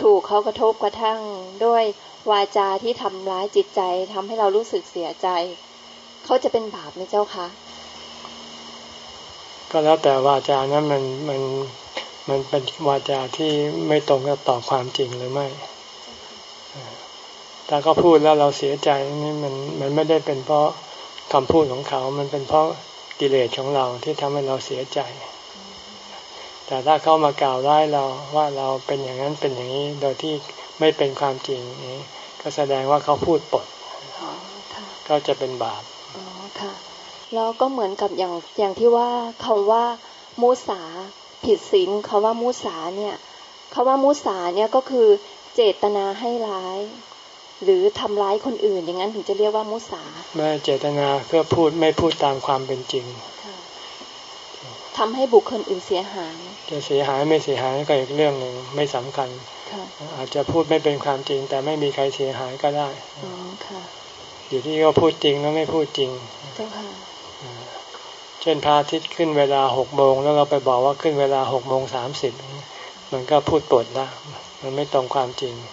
ถูกเขากระทบกระทั่งด้วยวาจาที่ทำร้ายจิตใจทำให้เรารู้สึกเสียใจ เขาจะเป็นบาปไหมเจ้าคะก็แล้วแต่วาจานั้นมันมันมันเป็นวาจาที่ไม่ตรงกับต่อความจริงหรือไม่ถ้าเขาพูดแล้วเราเสียใจนี่มันมันไม่ได้เป็นเพราะคำพูดของเขา มันเป็นเพราะ กิเลสของเราที่ทำให้เราเสียใจ แต่ถ้าเขามากล่าวร้ายเราว่าเราเป็นอย่างนั้นเป็นอย่างนี้โดยที่ไม่เป็นความจริงนี้ ก็แสดงว่าเขาพูดปดก็จะเป็นบาปอ๋อค่ะแล้วก็เหมือนกับอย่างอย่างที่ว่าคำว่ามุสาผิดศีลคาว่ามุสาเนี่ยคาว่ามุสาเนี่ยก็คือเจตนาให้ร้าย หรือทำร้ายคนอื่น อย่างนั้นถึงจะเรียกว่ามุสา ไม่เจตนาเพื่อพูดไม่พูดตามความเป็นจริงทำให้บุคคลอื่นเสียหาย จะเสียหายไม่เสียหายก็อีกเรื่องหนึ่งไม่สำคัญอาจจะพูดไม่เป็นความจริง แต่ไม่มีใครเสียหายก็ได้อยู่ที่เขาพูดจริงแล้วไม่พูดจริงเช่นพระอาทิตย์ขึ้นเวลาหกโมงแล้วเราไปบอกว่าขึ้นเวลาหกโมงสามสิบมันก็พูดปดละมันไม่ตรงความจริงนี่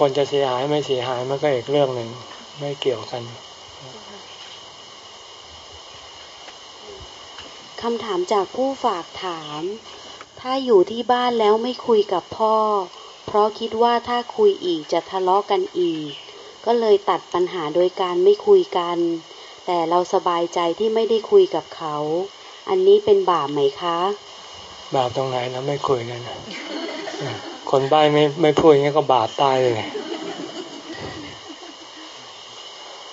คนจะเสียหายไม่เสียหายมันก็อีกเรื่องหนึ่งไม่เกี่ยวกันคำถามจากผู้ฝากถาม ถ้าอยู่ที่บ้านแล้วไม่คุยกับพ่อ เพราะคิดว่าถ้าคุยอีกจะทะเลาะกันอีก ก็เลยตัดปัญหาโดยการไม่คุยกัน แต่เราสบายใจที่ไม่ได้คุยกับเขา อันนี้เป็นบาปไหมคะ บาปตรงไหนเราไม่คุยกัน คนใบ้ไม่ไม่พูดอย่างนี้ก็บาปตายเลย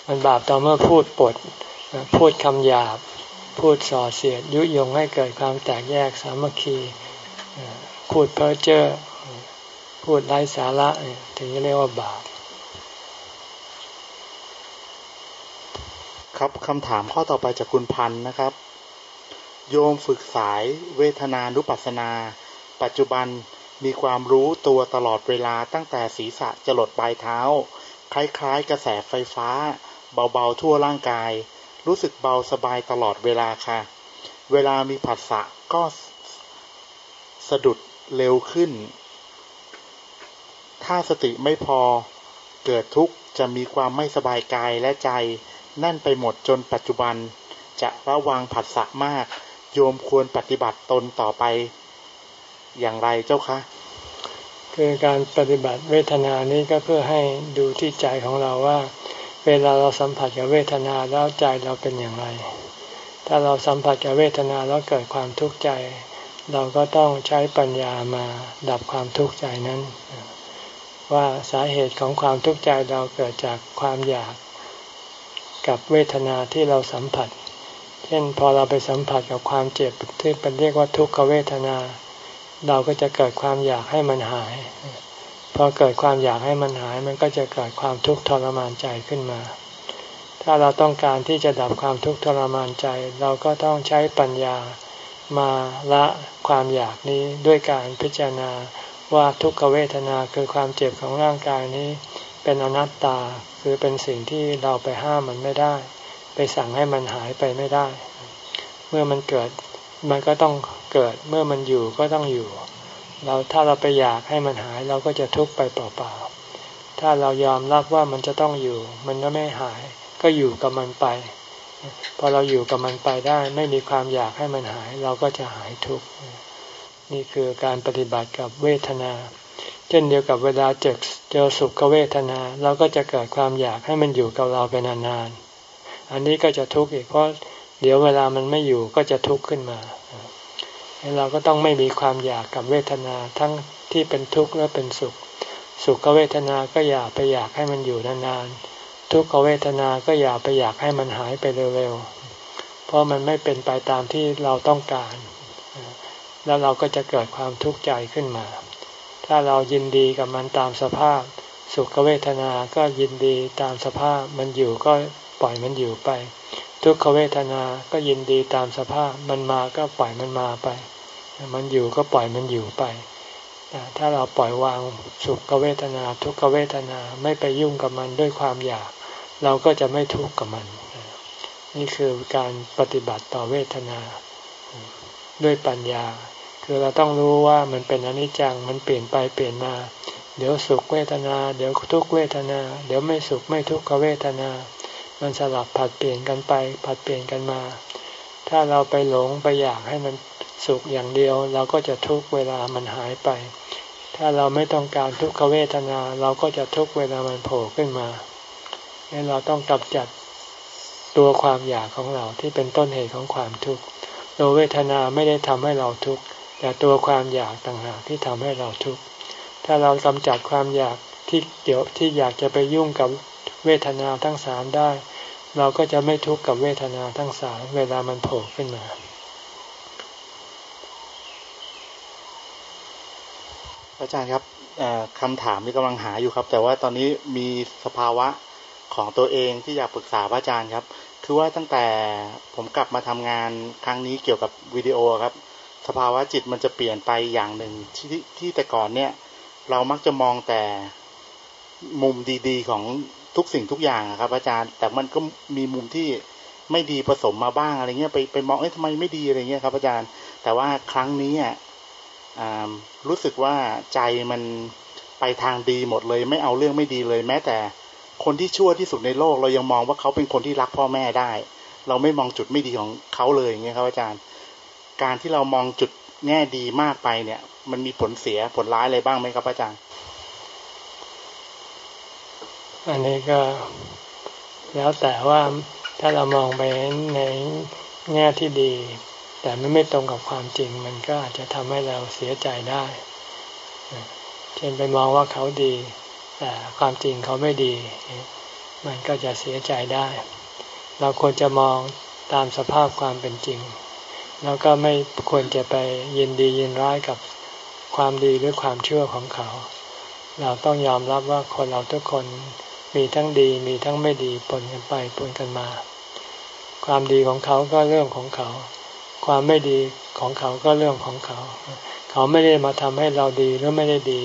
มันบาปตอนเมื่อพูดปด พูดคำหยาบ พูดส่อเสียด ยุยงให้เกิดความแตกแยกสามัคคีพูดเพ้อเจ้อพูดไร้สาระถึงจะเรียกว่าบาปครับคำถามข้อต่อไปจากคุณพันธ์นะครับ โยมฝึกสายเวทนานุปัสสนา ปัจจุบัน มีความรู้ตัวตลอดเวลาตั้งแต่ศีรษะจะหลดปลายเท้า คล้ายๆ กระแสไฟฟ้า เบาๆทั่วร่างกาย รู้สึกเบาสบายตลอดเวลาค่ะ เวลามีผัสสะก็สะดุดเร็วขึ้น ถ้าสติไม่พอเกิดทุกข์จะมีความไม่สบายกายและใจ แน่นไปหมดจนปัจจุบัน จะระวังผัสสะมาก โยมควรปฏิบัติตนต่อไป อย่างไรเจ้าคะคือการปฏิบัติเวทนานี้ก็เพื่อให้ดูที่ใจของเราว่า เวลาเราสัมผัสกับเวทนาแล้วใจเราเป็นอย่างไร ถ้าเราสัมผัสกับเวทนาแล้วเกิดความทุกข์ใจ เราก็ต้องใช้ปัญญามาดับความทุกข์ใจนั้น ว่าสาเหตุของความทุกข์ใจเราเกิดจากความอยากกับเวทนาที่เราสัมผัส เช่นพอเราไปสัมผัสกับความเจ็บที่เป็นเรียกว่าทุกขเวทนา เราก็จะเกิดความอยากให้มันหาย พอเกิดความอยากให้มันหาย มันก็จะเกิดความทุกข์ทรมานใจขึ้นมา ถ้าเราต้องการที่จะดับความทุกข์ทรมานใจ เราก็ต้องใช้ปัญญามาละความอยากนี้ด้วยการพิจารณาว่าทุกขเวทนาคือความเจ็บของร่างกายนี้ เป็นอนัตตาคือเป็นสิ่งที่เราไปห้ามมันไม่ได้ ไปสั่งให้มันหายไปไม่ได้ เมื่อมันเกิดมันก็ต้อง เกิดเมื่อมันอยู่ก็ต้องอยู่ เราถ้าเราไปอยากให้มันหายเราก็จะทุกข์ไปเปล่าๆถ้าเรายอมรับว่ามันจะต้องอยู่ มันก็ไม่หาย ก็อยู่กับมันไป พอเราอยู่กับมันไปได้ ไม่มีความอยากให้มันหาย เราก็จะหายทุกข์นี่คือการปฏิบัติกับเวทนา เช่นเดียวกับเวลาเจอเจอสุขเวทนา เราก็จะเกิดความอยากให้มันอยู่กับเราเป็นนานๆอันนี้ก็จะทุกข์อีกเพราะเดี๋ยวเวลามันไม่อยู่ก็จะทุกข์ขึ้นมา เราก็ต้องไม่มีความอยากกับเวทนาทั้งที่เป็นทุกข์และเป็นสุข สุขเวทนาก็อย่าไปอยากให้มันอยู่นานๆ ทุกขเวทนาก็อย่าไปอยากให้มันหายไปเร็วๆ เพราะมันไม่เป็นไปตามที่เราต้องการ แล้วเราก็จะเกิดความทุกข์ใจขึ้นมา ถ้าเรายินดีกับมันตามสภาพ สุขเวทนาก็ยินดีตามสภาพมันอยู่ก็ปล่อยมันอยู่ไป ทุกขเวทนาก็ยินดีตามสภาพมันมาก็ปล่อยมันมาไป มันอยู่ก็ปล่อยมันอยู่ไป ถ้าเราปล่อยวางสุขเวทนา ทุกขเวทนาไม่ไปยุ่งกับมันด้วยความอยาก เราก็จะไม่ทุกข์กับมัน นี่คือการปฏิบัติต่อเวทนา ด้วยปัญญา คือเราต้องรู้ว่ามันเป็นอนิจจังมันเปลี่ยนไปเปลี่ยนมาเดี๋ยวสุขเวทนา เดี๋ยวทุกเวทนา เดี๋ยวไม่สุขไม่ทุกขเวทนา มันสลับผัดเปลี่ยนกันไป ผัดเปลี่ยนกันมา ถ้าเราไปหลงไปอยากให้มันสุขอย่างเดียว เราก็จะทุกเวลามันหายไป ถ้าเราไม่ต้องการทุกขเวทนา เราก็จะทุกเวลามันโผล่ขึ้นมาดังเราต้องกำจัดตัวความอยากของเราที่เป็นต้นเหตุของความทุกข์ตัวเวทนาไม่ได้ทำให้เราทุกข์แต่ตัวความอยากต่างหากที่ทำให้เราทุกข์ถ้าเรากำจัดความอยากที่เกี่ยวที่อยากจะไปยุ่งกับ เวทนาทั้งสามได้ เราก็จะไม่ทุกข์กับเวทนาทั้งสามเวลามันโผล่ขึ้นมา อาจารย์ครับคำถามที่กำลังหาอยู่ครับ แต่ว่าตอนนี้มีสภาวะของตัวเองที่อยากปรึกษาพระอาจารย์ครับ คือว่าตั้งแต่ผมกลับมาทำงานครั้งนี้เกี่ยวกับวิดีโอครับ สภาวะจิตมันจะเปลี่ยนไปอย่างหนึ่งที่ที่แต่ก่อนเนี่ย เรามักจะมองแต่มุมดี ๆ ของ ทุกสิ่งทุกอย่างครับ อาจารย์ แต่มันก็มีมุมที่ไม่ดีผสมมาบ้างอะไรเงี้ยไปไปมองเอ๊ะทำไมไม่ดีอะไรเงี้ยครับ อาจารย์ แต่ว่าครั้งนี้อะรู้สึกว่าใจมันไปทางดีหมดเลย ไม่เอาเรื่องไม่ดีเลย แม้แต่คนที่ชั่วที่สุดในโลก เรายังมองว่าเขาเป็นคนที่รักพ่อแม่ได้ เราไม่มองจุดไม่ดีของเขาเลยอย่างเงี้ยครับอาจารย์ การที่เรามองจุดแง่ดีมากไปเนี่ย มันมีผลเสียผลร้ายอะไรบ้างไหมครับอาจารย์ อันนี้ก็แล้วแต่ว่าถ้าเรามองไปในแง่ที่ดี แต่ไม่ไม่ตรงกับความจริง มันก็อาจจะทำให้เราเสียใจได้ เช่นไปมองว่าเขาดี แต่ความจริงเขาไม่ดี มันก็จะเสียใจได้ เราควรจะมองตามสภาพความเป็นจริง แล้วก็ไม่ควรจะไปยินดียินร้ายกับความดีหรือความเชั่วของเขา เราต้องยอมรับว่าคนเราทุกคน มีทั้งดีมีทั้งไม่ดีปนกันไปปนกันมา ความดีของเขาก็เรื่องของเขา ความไม่ดีของเขาก็เรื่องของเขา เขาไม่ได้มาทำให้เราดีหรือไม่ได้ดี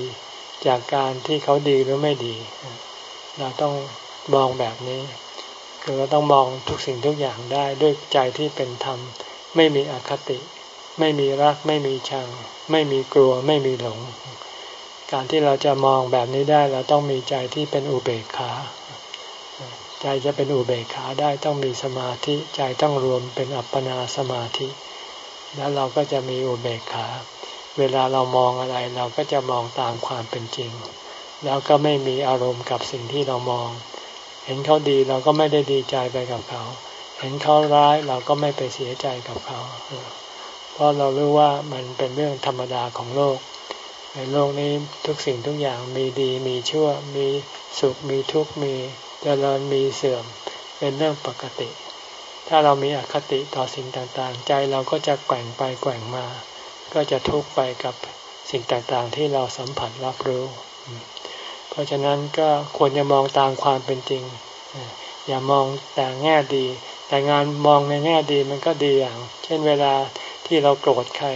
จากการที่เขาดีหรือไม่ดี เราต้องมองแบบนี้ คือเราต้องมองทุกสิ่งทุกอย่างได้ด้วยใจที่เป็นธรรม ไม่มีอคติ ไม่มีรัก ไม่มีชัง ไม่มีกลัว ไม่มีหลง การที่เราจะมองแบบนี้ได้เราต้องมีใจที่เป็นอุเบกขา ใจจะเป็นอุเบกขาได้ต้องมีสมาธิใจต้องรวมเป็นอัปปนาสมาธิ แล้วเราก็จะมีอุเบกขา เวลาเรามองอะไรเราก็จะมองตามความเป็นจริง แล้วก็ไม่มีอารมณ์กับสิ่งที่เรามอง เห็นเขาดีเราก็ไม่ได้ดีใจไปกับเขา เห็นเขาร้ายเราก็ไม่ไปเสียใจกับเขา เพราะเรารู้ว่ามันเป็นเรื่องธรรมดาของโลก ในโลกนี้ทุกสิ่งทุกอย่างมีดีมีชั่วมีสุขมีทุกข์มีเจริญมีเสื่อมเป็นเรื่องปกติ ถ้าเรามีอคติต่อสิ่งต่างๆ ใจเราก็จะแกว่งไปแกว่งมา ก็จะทุกข์ไปกับสิ่งต่างๆ ที่เราสัมผัสรับรู้ เพราะฉะนั้นก็ควรจะมองตามความเป็นจริง อย่ามองแต่แง่ดี แต่งานมองในแง่ดีมันก็ดีอย่าง เช่นเวลาที่เราโกรธใคร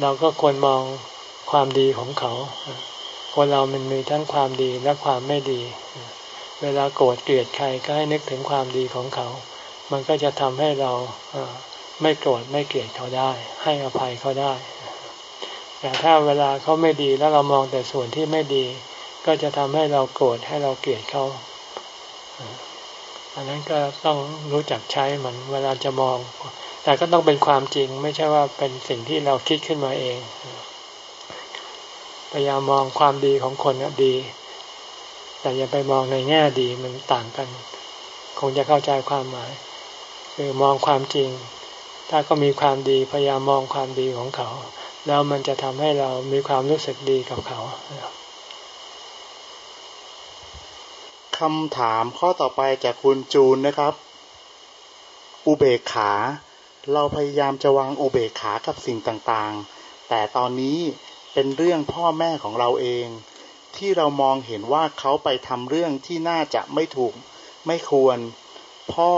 เราก็ควรมอง ความดีของเขา คนเรามันมีทั้งความดีและความไม่ดี เวลาโกรธเกลียดใครก็ให้นึกถึงความดีของเขา มันก็จะทำให้เราไม่โกรธไม่เกลียดเขาได้ ให้อภัยเขาได้ แต่ถ้าเวลาเขาไม่ดีแล้วเรามองแต่ส่วนที่ไม่ดี ก็จะทำให้เราโกรธให้เราเกลียดเขาอันนั้นก็ต้องรู้จักใช้มันเวลาจะมอง แต่ก็ต้องเป็นความจริงไม่ใช่ว่าเป็นสิ่งที่เราคิดขึ้นมาเอง พยายามมองความดีของคนดี แต่อย่าไปมองในแง่ดีมันต่างกัน คงจะเข้าใจความหมาย คือมองความจริง ถ้าก็มีความดีพยายามมองความดีของเขา แล้วมันจะทำให้เรามีความรู้สึกดีกับเขาคำถามข้อต่อไปจากคุณจูนนะครับ อุเบกขา เราพยายามจะวางอุเบกขากับสิ่งต่างๆ แต่ตอนนี้ เป็นเรื่องพ่อแม่ของเราเอง ที่เรามองเห็นว่าเขาไปทำเรื่องที่น่าจะไม่ถูกไม่ควร พ่อ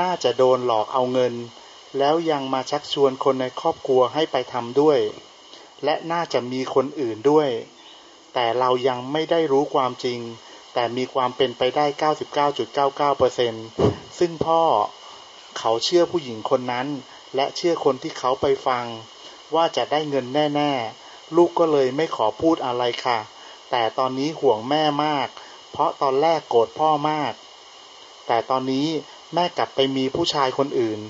น่าจะโดนหลอกเอาเงิน แล้วยังมาชักชวนคนในครอบครัวให้ไปทำด้วย และน่าจะมีคนอื่นด้วย แต่เรายังไม่ได้รู้ความจริง แต่มีความเป็นไปได้ 99.99%ซึ่งพ่อเขาเชื่อผู้หญิงคนนั้น และเชื่อคนที่เขาไปฟังว่าจะได้เงินแน่ ๆ ลูกก็เลยไม่ขอพูดอะไรค่ะ แต่ตอนนี้ห่วงแม่มาก เพราะตอนแรกโกรธพ่อมาก แต่ตอนนี้แม่กลับไปมีผู้ชายคนอื่น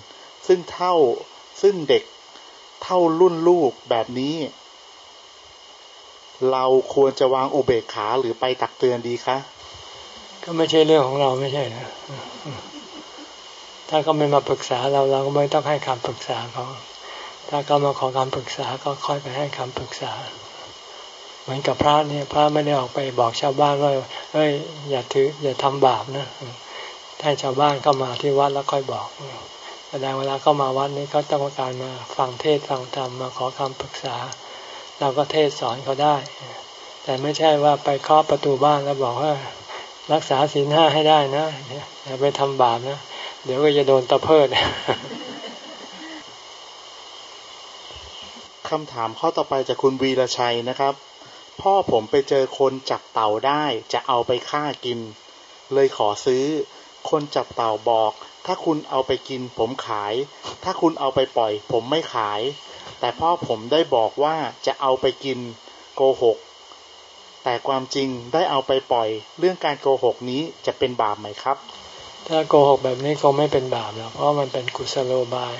ซึ่งเท่าซึ่งเด็ก เท่ารุ่นลูกแบบนี้ เราควรจะวางอุเบกขาหรือไปตักเตือนดีคะก็ไม่ใช่เรื่องของเราไม่ใช่นะถ้าเขาไม่มาปรึกษาเราเราก็ไม่ต้องให้คำปรึกษาเขา ถ้าเขามาขอคำปรึกษาก็ค่อยไปให้คำปรึกษา เหมือนกับพระเนี่ยพระไม่ได้ออกไปบอกชาวบ้านว่าเอ้ยอย่าถืออย่าทำบาปนะให้ชาวบ้านเข้ามาที่วัดแล้วค่อยบอกแสดงเวลาเข้ามาวัดนี้เขาต้องการมาฟังเทศฟังธรรมมาขอคำปรึกษา เราก็เทศสอนเขาได้ แต่ไม่ใช่ว่าไปเคาะประตูบ้านแล้วบอกว่า รักษาศีลห้าให้ได้นะอย่าไปทำบาปนะ เดี๋ยวก็จะโดนตะเพิด คำถามข้อต่อไปจากคุณวีรชัยนะครับ พ่อผมไปเจอคนจับเต่าได้ จะเอาไปฆ่ากิน เลยขอซื้อ คนจับเต่าบอก ถ้าคุณเอาไปกินผมขาย ถ้าคุณเอาไปปล่อย ผมไม่ขาย แต่พ่อผมได้บอกว่าจะเอาไปกินโกหก แต่ความจริงได้เอาไปปล่อย เรื่องการโกหกนี้จะเป็นบาปไหมครับ ถ้าโกหกแบบนี้คงไม่เป็นบาปหรอกเพราะมันเป็นกุศโลบาย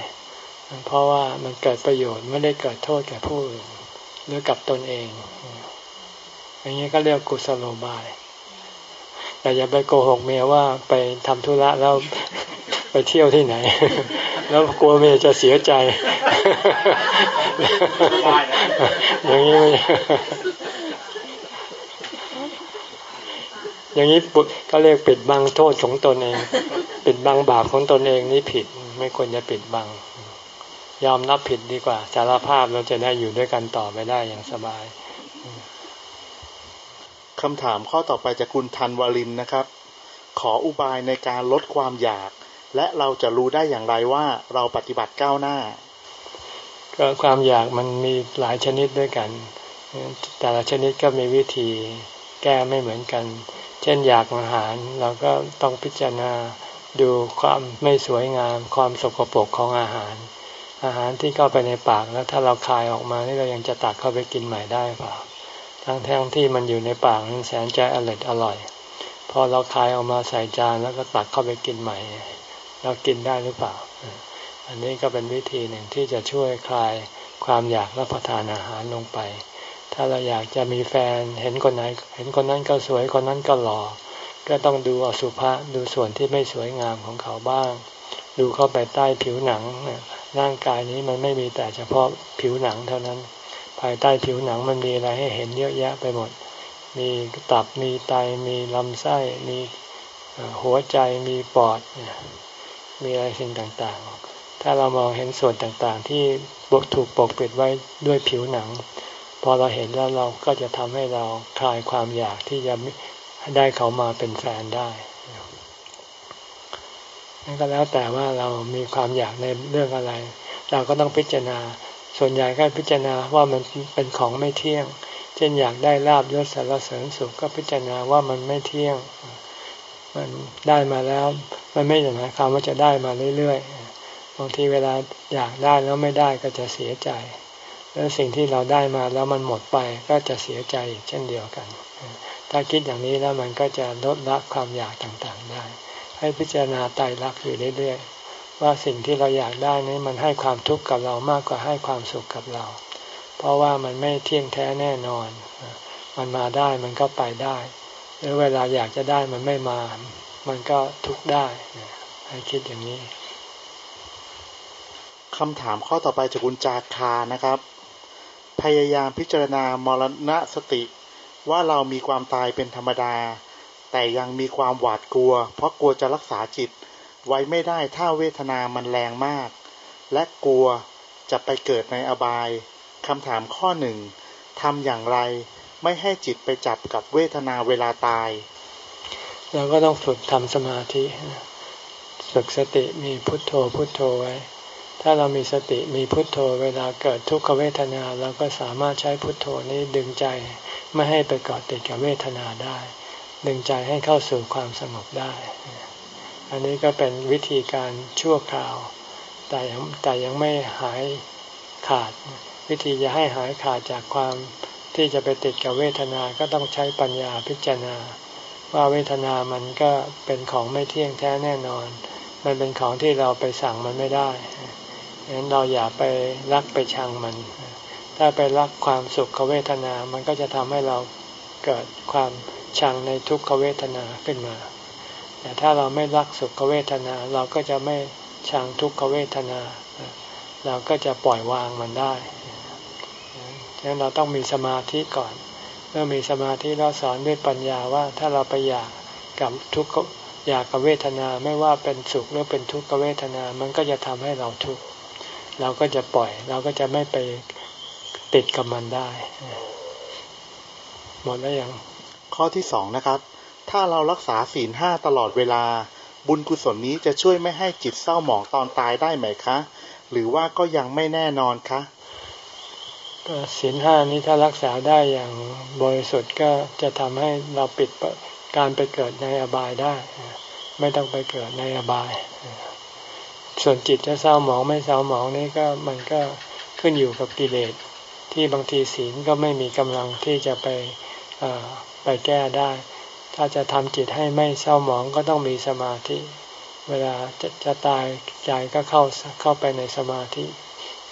เพราะว่ามันเกิดประโยชน์ไม่ได้เกิดโทษแก่ผู้อื่นหรือกับตนเองอย่างนี้ก็เรียกกุศโลบาย แต่อย่าไปโกหกเมียว่าไปทำธุระแล้วไปเที่ยวที่ไหน แล้วกลัวเมียจะเสียใจ อย่างนี้อย่างนี้ก็เรียกปิดบังโทษของตนเอง ปิดบังบาปของตนเองนี่ผิด ไม่ควรจะปิดบัง ยอมรับผิดดีกว่า สารภาพเราจะได้อยู่ด้วยกันต่อไปได้อย่างสบายคำถามข้อต่อไปจากคุณทันวลินนะครับ ขออุบายในการลดความอยาก และเราจะรู้ได้อย่างไรว่าเราปฏิบัติก้าวหน้า ก็ความอยากมันมีหลายชนิดด้วยกัน แต่ละชนิดก็มีวิธีแก้ไม่เหมือนกัน เช่นอยากอาหาร เราก็ต้องพิจารณาดูความไม่สวยงาม ความสกปรกของอาหาร อาหารที่เข้าไปในปากแล้ว ถ้าเราคายออกมานี่เรายังจะตักเข้าไปกินใหม่ได้เปล่าทั้งแท่งที่มันอยู่ในปากมันแสนจะอร่อยอร่อย พอเราคายออกมาใส่จานแล้วก็ตักเข้าไปกินใหม่ เรากินได้หรือเปล่า อันนี้ก็เป็นวิธีหนึ่งที่จะช่วยคลายความอยากรับประทานอาหารลงไป ถ้าเราอยากจะมีแฟนเห็นคนไหน เห็นคนนั้นก็สวยคนนั้นก็หล่อ ก็ต้องดูอสุภะดูส่วนที่ไม่สวยงามของเขาบ้าง ดูเข้าไปใต้ผิวหนัง ร่างกายนี้มันไม่มีแต่เฉพาะผิวหนังเท่านั้น ภายใต้ผิวหนังมันมีอะไรให้เห็นเยอะแยะไปหมด มีตับมีไตมีลำไส้มีหัวใจมีปอดมีอะไรสิ่งต่างๆ ถ้าเรามองเห็นส่วนต่างๆ ที่บกถูกปกปิดไว้ด้วยผิวหนัง พอเราเห็นแล้วเราก็จะทำให้เราคลายความอยากที่จะได้เขามาเป็นแฟนได้ั่นก็แล้วแต่ว่าเรามีความอยากในเรื่องอะไร เราก็ต้องพิจารณา ส่วนใหญ่ก็พิจารณาว่ามันเป็นของไม่เที่ยง เช่นอยากได้ลาบยศสารเสริญสุขก็พิจารณาว่ามันไม่เที่ยง มันได้มาแล้ว มันไม่หมายความว่าจะได้มาเรื่อยๆบางทีเวลาอยากได้แล้วไม่ได้ก็จะเสียใจแล้วสิ่งที่เราได้มาแล้วมันหมดไปก็จะเสียใจเช่นเดียวกัน ถ้าคิดอย่างนี้แล้วมันก็จะลดละความอยากต่างๆได้ ให้พิจารณาไตรลักษณ์อยู่เรื่อยๆว่าสิ่งที่เราอยากได้นี้มันให้ความทุกข์กับเรามากกว่าให้ความสุขกับเรา เพราะว่ามันไม่เที่ยงแท้แน่นอน มันมาได้มันก็ไปได้ หรือเวลาอยากจะได้มันไม่มา มันก็ทุกข์ได้ ให้คิดอย่างนี้คำถามข้อต่อไปจากคุณจาคานะครับ พยายามพิจารณามรณะสติว่าเรามีความตายเป็นธรรมดา แต่ยังมีความหวาดกลัว เพราะกลัวจะรักษาจิต ไว้ไม่ได้ถ้าเวทนามันแรงมาก และกลัวจะไปเกิดในอบายคำถามข้อหนึ่งทำอย่างไรไม่ให้จิตไปจับกับเวทนาเวลาตาย เราก็ต้องฝึกทำสมาธิฝึกสติมีพุทโธพุทโธไว้ ถ้าเรามีสติมีพุทโธเวลาเกิดทุกขเวทนาเราก็สามารถใช้พุทโธนี้ดึงใจ ไม่ให้ไปเกาะติดกับเวทนาได้ ดึงใจให้เข้าสู่ความสงบได้ อันนี้ก็เป็นวิธีการชั่วคราว แต่ยังแต่ยังไม่หายขาด วิธีจะให้หายขาดจากความที่จะไปติดกับเวทนา ก็ต้องใช้ปัญญาพิจารณา ว่าเวทนามันก็เป็นของไม่เที่ยงแท้แน่นอน มันเป็นของที่เราไปสั่งมันไม่ได้ฉะนั้นเราอย่าไปรักไปชังมัน ถ้าไปรักความสุขเวทนา มันก็จะทำให้เราเกิดความ ชังในทุกขเวทนาขึ้นมา แต่ถ้าเราไม่รักสุขเวทนาเราก็จะไม่ชังทุกขเวทนา เราก็จะปล่อยวางมันได้ฉะนั้นเราต้องมีสมาธิก่อน เมื่อมีสมาธิเราสอนด้วยปัญญาว่าถ้าเราไปอยากกับทุกขอยากกับเวทนาไม่ว่าเป็นสุขหรือเป็นทุกขเวทนา มันก็จะทำให้เราทุกข์เราก็จะปล่อย เราก็จะไม่ไปติดกับมันได้ หมดแล้วยัง ข้อที่สองนะครับ ถ้าเรารักษาศีลห้าตลอดเวลา บุญกุศลนี้จะช่วยไม่ให้จิตเศร้าหมองตอนตายได้ไหมคะ หรือว่าก็ยังไม่แน่นอนคะก็ศีลห้านี้ถ้ารักษาได้อย่างบริสุทธิ์ก็จะทำให้เราปิดการไปเกิดในอบายได้ ไม่ต้องไปเกิดในอบาย ส่วนจิตจะเศร้าหมองไม่เศร้าหมองนี่ก็มันก็ขึ้นอยู่กับกิเลสที่บางทีศีลก็ไม่มีกำลังที่จะไป ไปแก้ได้ ถ้าจะทำจิตให้ไม่เศร้าหมองก็ต้องมีสมาธิ เวลาจะจะตายใจก็เข้าเข้าไปในสมาธิ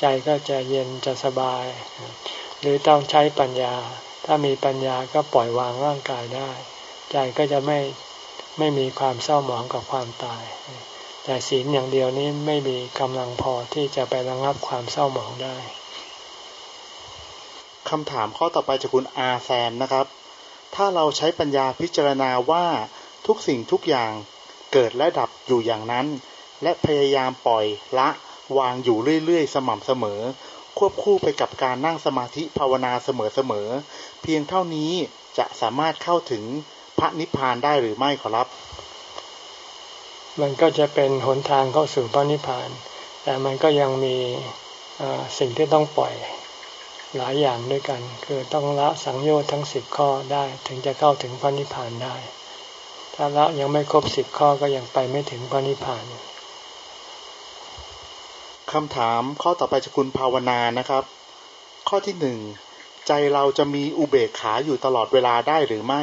ใจก็จะเย็นจะสบาย หรือต้องใช้ปัญญา ถ้ามีปัญญาก็ปล่อยวางร่างกายได้ ใจก็จะไม่ไม่มีความเศร้าหมองกับความตาย แต่ศีลอย่างเดียวนี้ไม่มีกำลังพอที่จะไประงับความเศร้าหมองได้คำถามข้อต่อไปจากคุณอาแซมนะครับ ถ้าเราใช้ปัญญาพิจารณาว่าทุกสิ่งทุกอย่างเกิดและดับอยู่อย่างนั้น และพยายามปล่อยละวางอยู่เรื่อยๆ สม่ำเสมอ ควบคู่ไปกับการนั่งสมาธิภาวนาเสมอๆเพียงเท่านี้จะสามารถเข้าถึงพระนิพพานได้หรือไม่ขอรับ มันก็จะเป็นหนทางเข้าสู่พระนิพพาน แต่มันก็ยังมีสิ่งที่ต้องปล่อย หลายอย่างด้วยกัน คือต้องละสังโยชน์ทั้งสิบข้อได้ถึงจะเข้าถึงพระนิพพานได้ ถ้าละยังไม่ครบสิบข้อก็ยังไปไม่ถึงพระนิพพานคำถามข้อต่อไปจากคุณภาวนานะครับ ข้อที่หนึ่งใจเราจะมีอุเบกขาอยู่ตลอดเวลาได้หรือไม่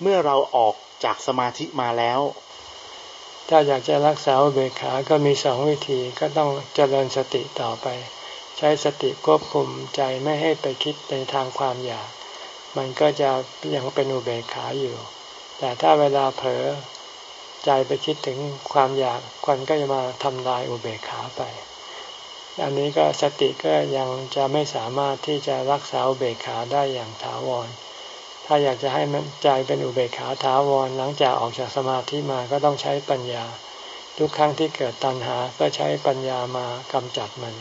เมื่อเราออกจากสมาธิมาแล้ว ถ้าอยากจะรักษาอุเบกขาก็มีสองวิธีก็ต้องเจริญสติต่อไป ใช้สติควบคุมใจไม่ให้ไปคิดในทางความอยาก มันก็จะยังเป็นอุเบกขาอยู่ แต่ถ้าเวลาเผลอใจไปคิดถึงความอยากคนก็จะมาทำลายอุเบกขาไป อันนี้ก็สติก็ยังจะไม่สามารถที่จะรักษาอุเบกขาได้อย่างถาวร ถ้าอยากจะให้ใจเป็นอุเบกขาถาวรหลังจากออกจากสมาธิมาก็ต้องใช้ปัญญา ทุกครั้งที่เกิดตัณหาก็ใช้ปัญญามากำจัดมัน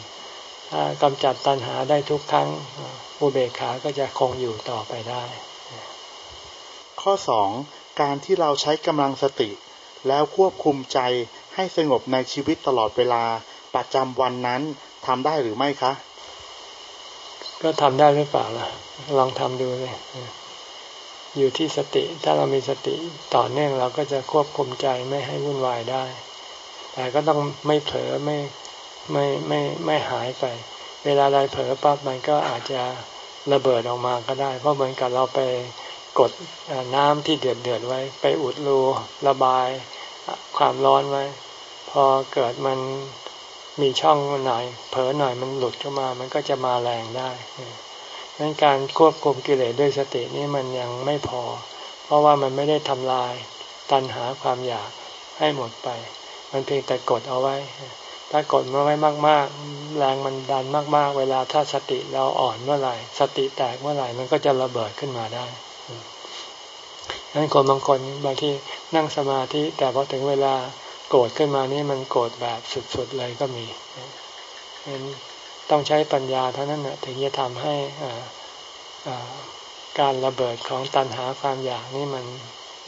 ถ้ากำจัดตัณหาได้ทุกครั้งอุเบกขาก็จะคงอยู่ต่อไปได้ ข้อสองการที่เราใช้กำลังสติ แล้วควบคุมใจให้สงบในชีวิตตลอดเวลาประจำวันนั้นทำได้หรือไม่คะ ก็ทำได้หรือเปล่าล่ะ ลองทำดูเลยอยู่ที่สติ ถ้าเรามีสติต่อเนื่องเราก็จะควบคุมใจไม่ให้วุ่นวายได้ แต่ก็ต้องไม่เผลอไม่ ไม่ไม่ไม่หายไป เวลาใดเผลอปั๊บมันก็อาจจะระเบิดออกมาก็ได้ เพราะเหมือนกับเราไปกดน้ำที่เดือดเดือดไว้ ไปอุดรูระบายความร้อนไว้ พอเกิดมันมีช่องหน่อยเผลอหน่อยมันหลุดเข้ามา มันก็จะมาแรงได้ดังนั้นการควบคุมกิเลสด้วยสตินี้มันยังไม่พอ เพราะว่ามันไม่ได้ทำลายตันหาความอยากให้หมดไป มันเพียงแต่กดเอาไว้ ถ้ากดมาไว้มาก ๆ แรงมันดันมาก ๆ เวลาถ้าสติเราอ่อนเมื่อไหร่ สติแตกเมื่อไหร่มันก็จะระเบิดขึ้นมาได้ดังนั้นคนบางคนบางที่นั่งสมาธิแต่พอถึงเวลาโกรธขึ้นมานี่มันโกรธแบบสุดๆเลยก็มีดังนั้นต้องใช้ปัญญาเท่านั้นนะถึงจะทำให้การระเบิดของตันหาความอยากนี่มัน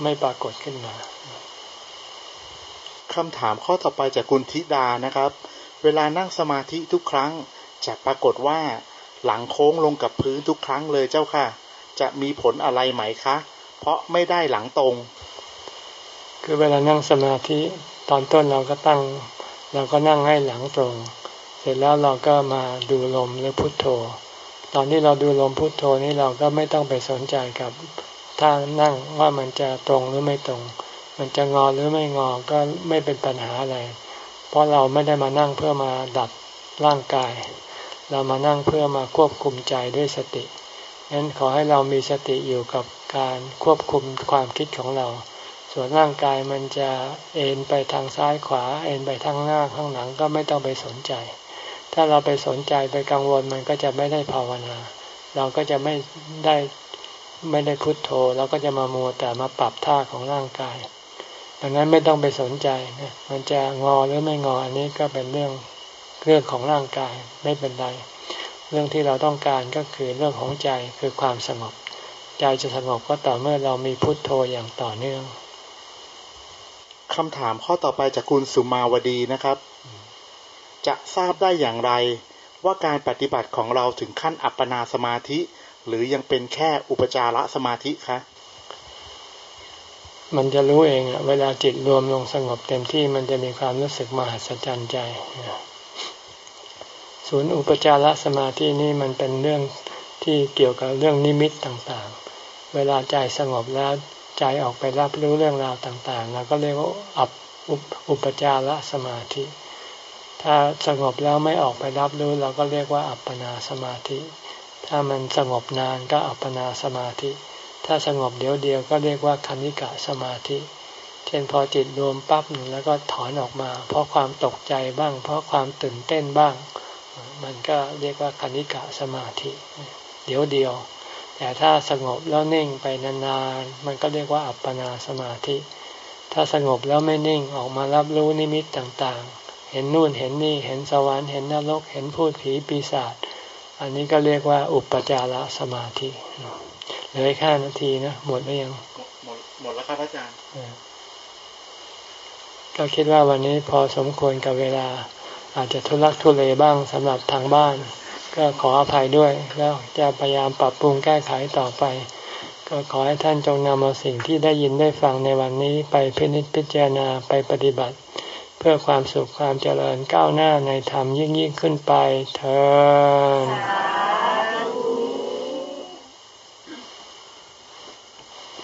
ไม่ปรากฏขึ้นมา คำถามข้อต่อไปจากคุณธิดานะครับ เวลานั่งสมาธิทุกครั้งจะปรากฏว่าหลังโค้งลงกับพื้นทุกครั้งเลยเจ้าค่ะ จะมีผลอะไรไหมคะ เพราะไม่ได้หลังตรง คือเวลานั่งสมาธิตอนต้นเราก็ตั้ง เราก็นั่งให้หลังตรง เสร็จแล้วเราก็มาดูลมหรือพุทโธ ตอนที่เราดูลมพุทโธนี่เราก็ไม่ต้องไปสนใจกับท่านั่งว่ามันจะตรงหรือไม่ตรง มันจะงอหรือไม่งอก็ไม่เป็นปัญหาอะไร เพราะเราไม่ได้มานั่งเพื่อมาดัดร่างกาย เรามานั่งเพื่อมาควบคุมใจด้วยสติงั้นขอให้เรามีสติอยู่กับการควบคุมความคิดของเรา ส่วนร่างกายมันจะเอ็นไปทางซ้ายขวา เอ็นไปทางหน้าข้างหลังก็ไม่ต้องไปสนใจ ถ้าเราไปสนใจไปกังวลมันก็จะไม่ได้ภาวนา เราก็จะไม่ได้ไม่ได้พุโทโธ เราก็จะมามัวแต่มาปรับท่าของร่างกาย ดังนั้นไม่ต้องไปสนใจนะมันจะงอหรือไม่งออันนี้ก็เป็นเรื่องเรื่องของร่างกายไม่เป็นไร เรื่องที่เราต้องการก็คือเรื่องของใจคือความสงบ ใจจะสงบก็ต่อเมื่อเรามีพุทโธอย่างต่อเนื่องคำถามข้อต่อไปจากคุณสุมาวดีนะครับ จะทราบได้อย่างไรว่าการปฏิบัติของเราถึงขั้นอัปปนาสมาธิ หรือยังเป็นแค่อุปจารสมาธิคะ มันจะรู้เองเวลาจิตรวมลงสงบเต็มที่มันจะมีความรู้สึกมหัศจรรย์ใจศูนย์อุปจารสมาธินี่มันเป็นเรื่องที่เกี่ยวกับเรื่องนิมิตต่างๆ เวลาใจสงบแล้วใจออกไปรับรู้เรื่องราวต่างๆเราก็เรียกว่าอัปอุปจารสมาธิ ถ้าสงบแล้วไม่ออกไปรับรู้เราก็เรียกว่าอัปปนาสมาธิ ถ้ามันสงบนานก็อัปปนาสมาธิ ถ้าสงบเดียวเดียวก็เรียกว่าคณิกะสมาธิ เช่นพอจิตรวมปั๊บหนึ่งแล้วก็ถอนออกมา เพราะความตกใจบ้าง เพราะความตื่นเต้นบ้าง มันก็เรียกว่าคณิกะสมาธิ เดียวเดียว แต่ถ้าสงบแล้วนิ่งไปนานๆ มันก็เรียกว่าอัปปนาสมาธิ ถ้าสงบแล้วไม่นิ่งออกมารับรู้นิมิตต่างๆ เห็นนู่นเห็นนี่ เห็นสวรรค์ เห็นนรก เห็นพูดผีปีศาจ อันนี้ก็เรียกว่าอุปจารสมาธิ เหลือแค่นาทีนะหมดหรือยังหมดหมดแล้วครับอาจารย์ก็คิดว่าวันนี้พอสมควรกับเวลา อาจจะทุลักทุเลบ้างสำหรับทางบ้าน ก็ขออภัยด้วย แล้วจะพยายามปรับปรุงแก้ไขต่อไป ก็ขอให้ท่านจงนำเอาสิ่งที่ได้ยินได้ฟังในวันนี้ไปพินิจพิจารณาไปปฏิบัติ เพื่อความสุขความเจริญก้าวหน้าในธรรมยิ่งยิ่งขึ้นไปเธอ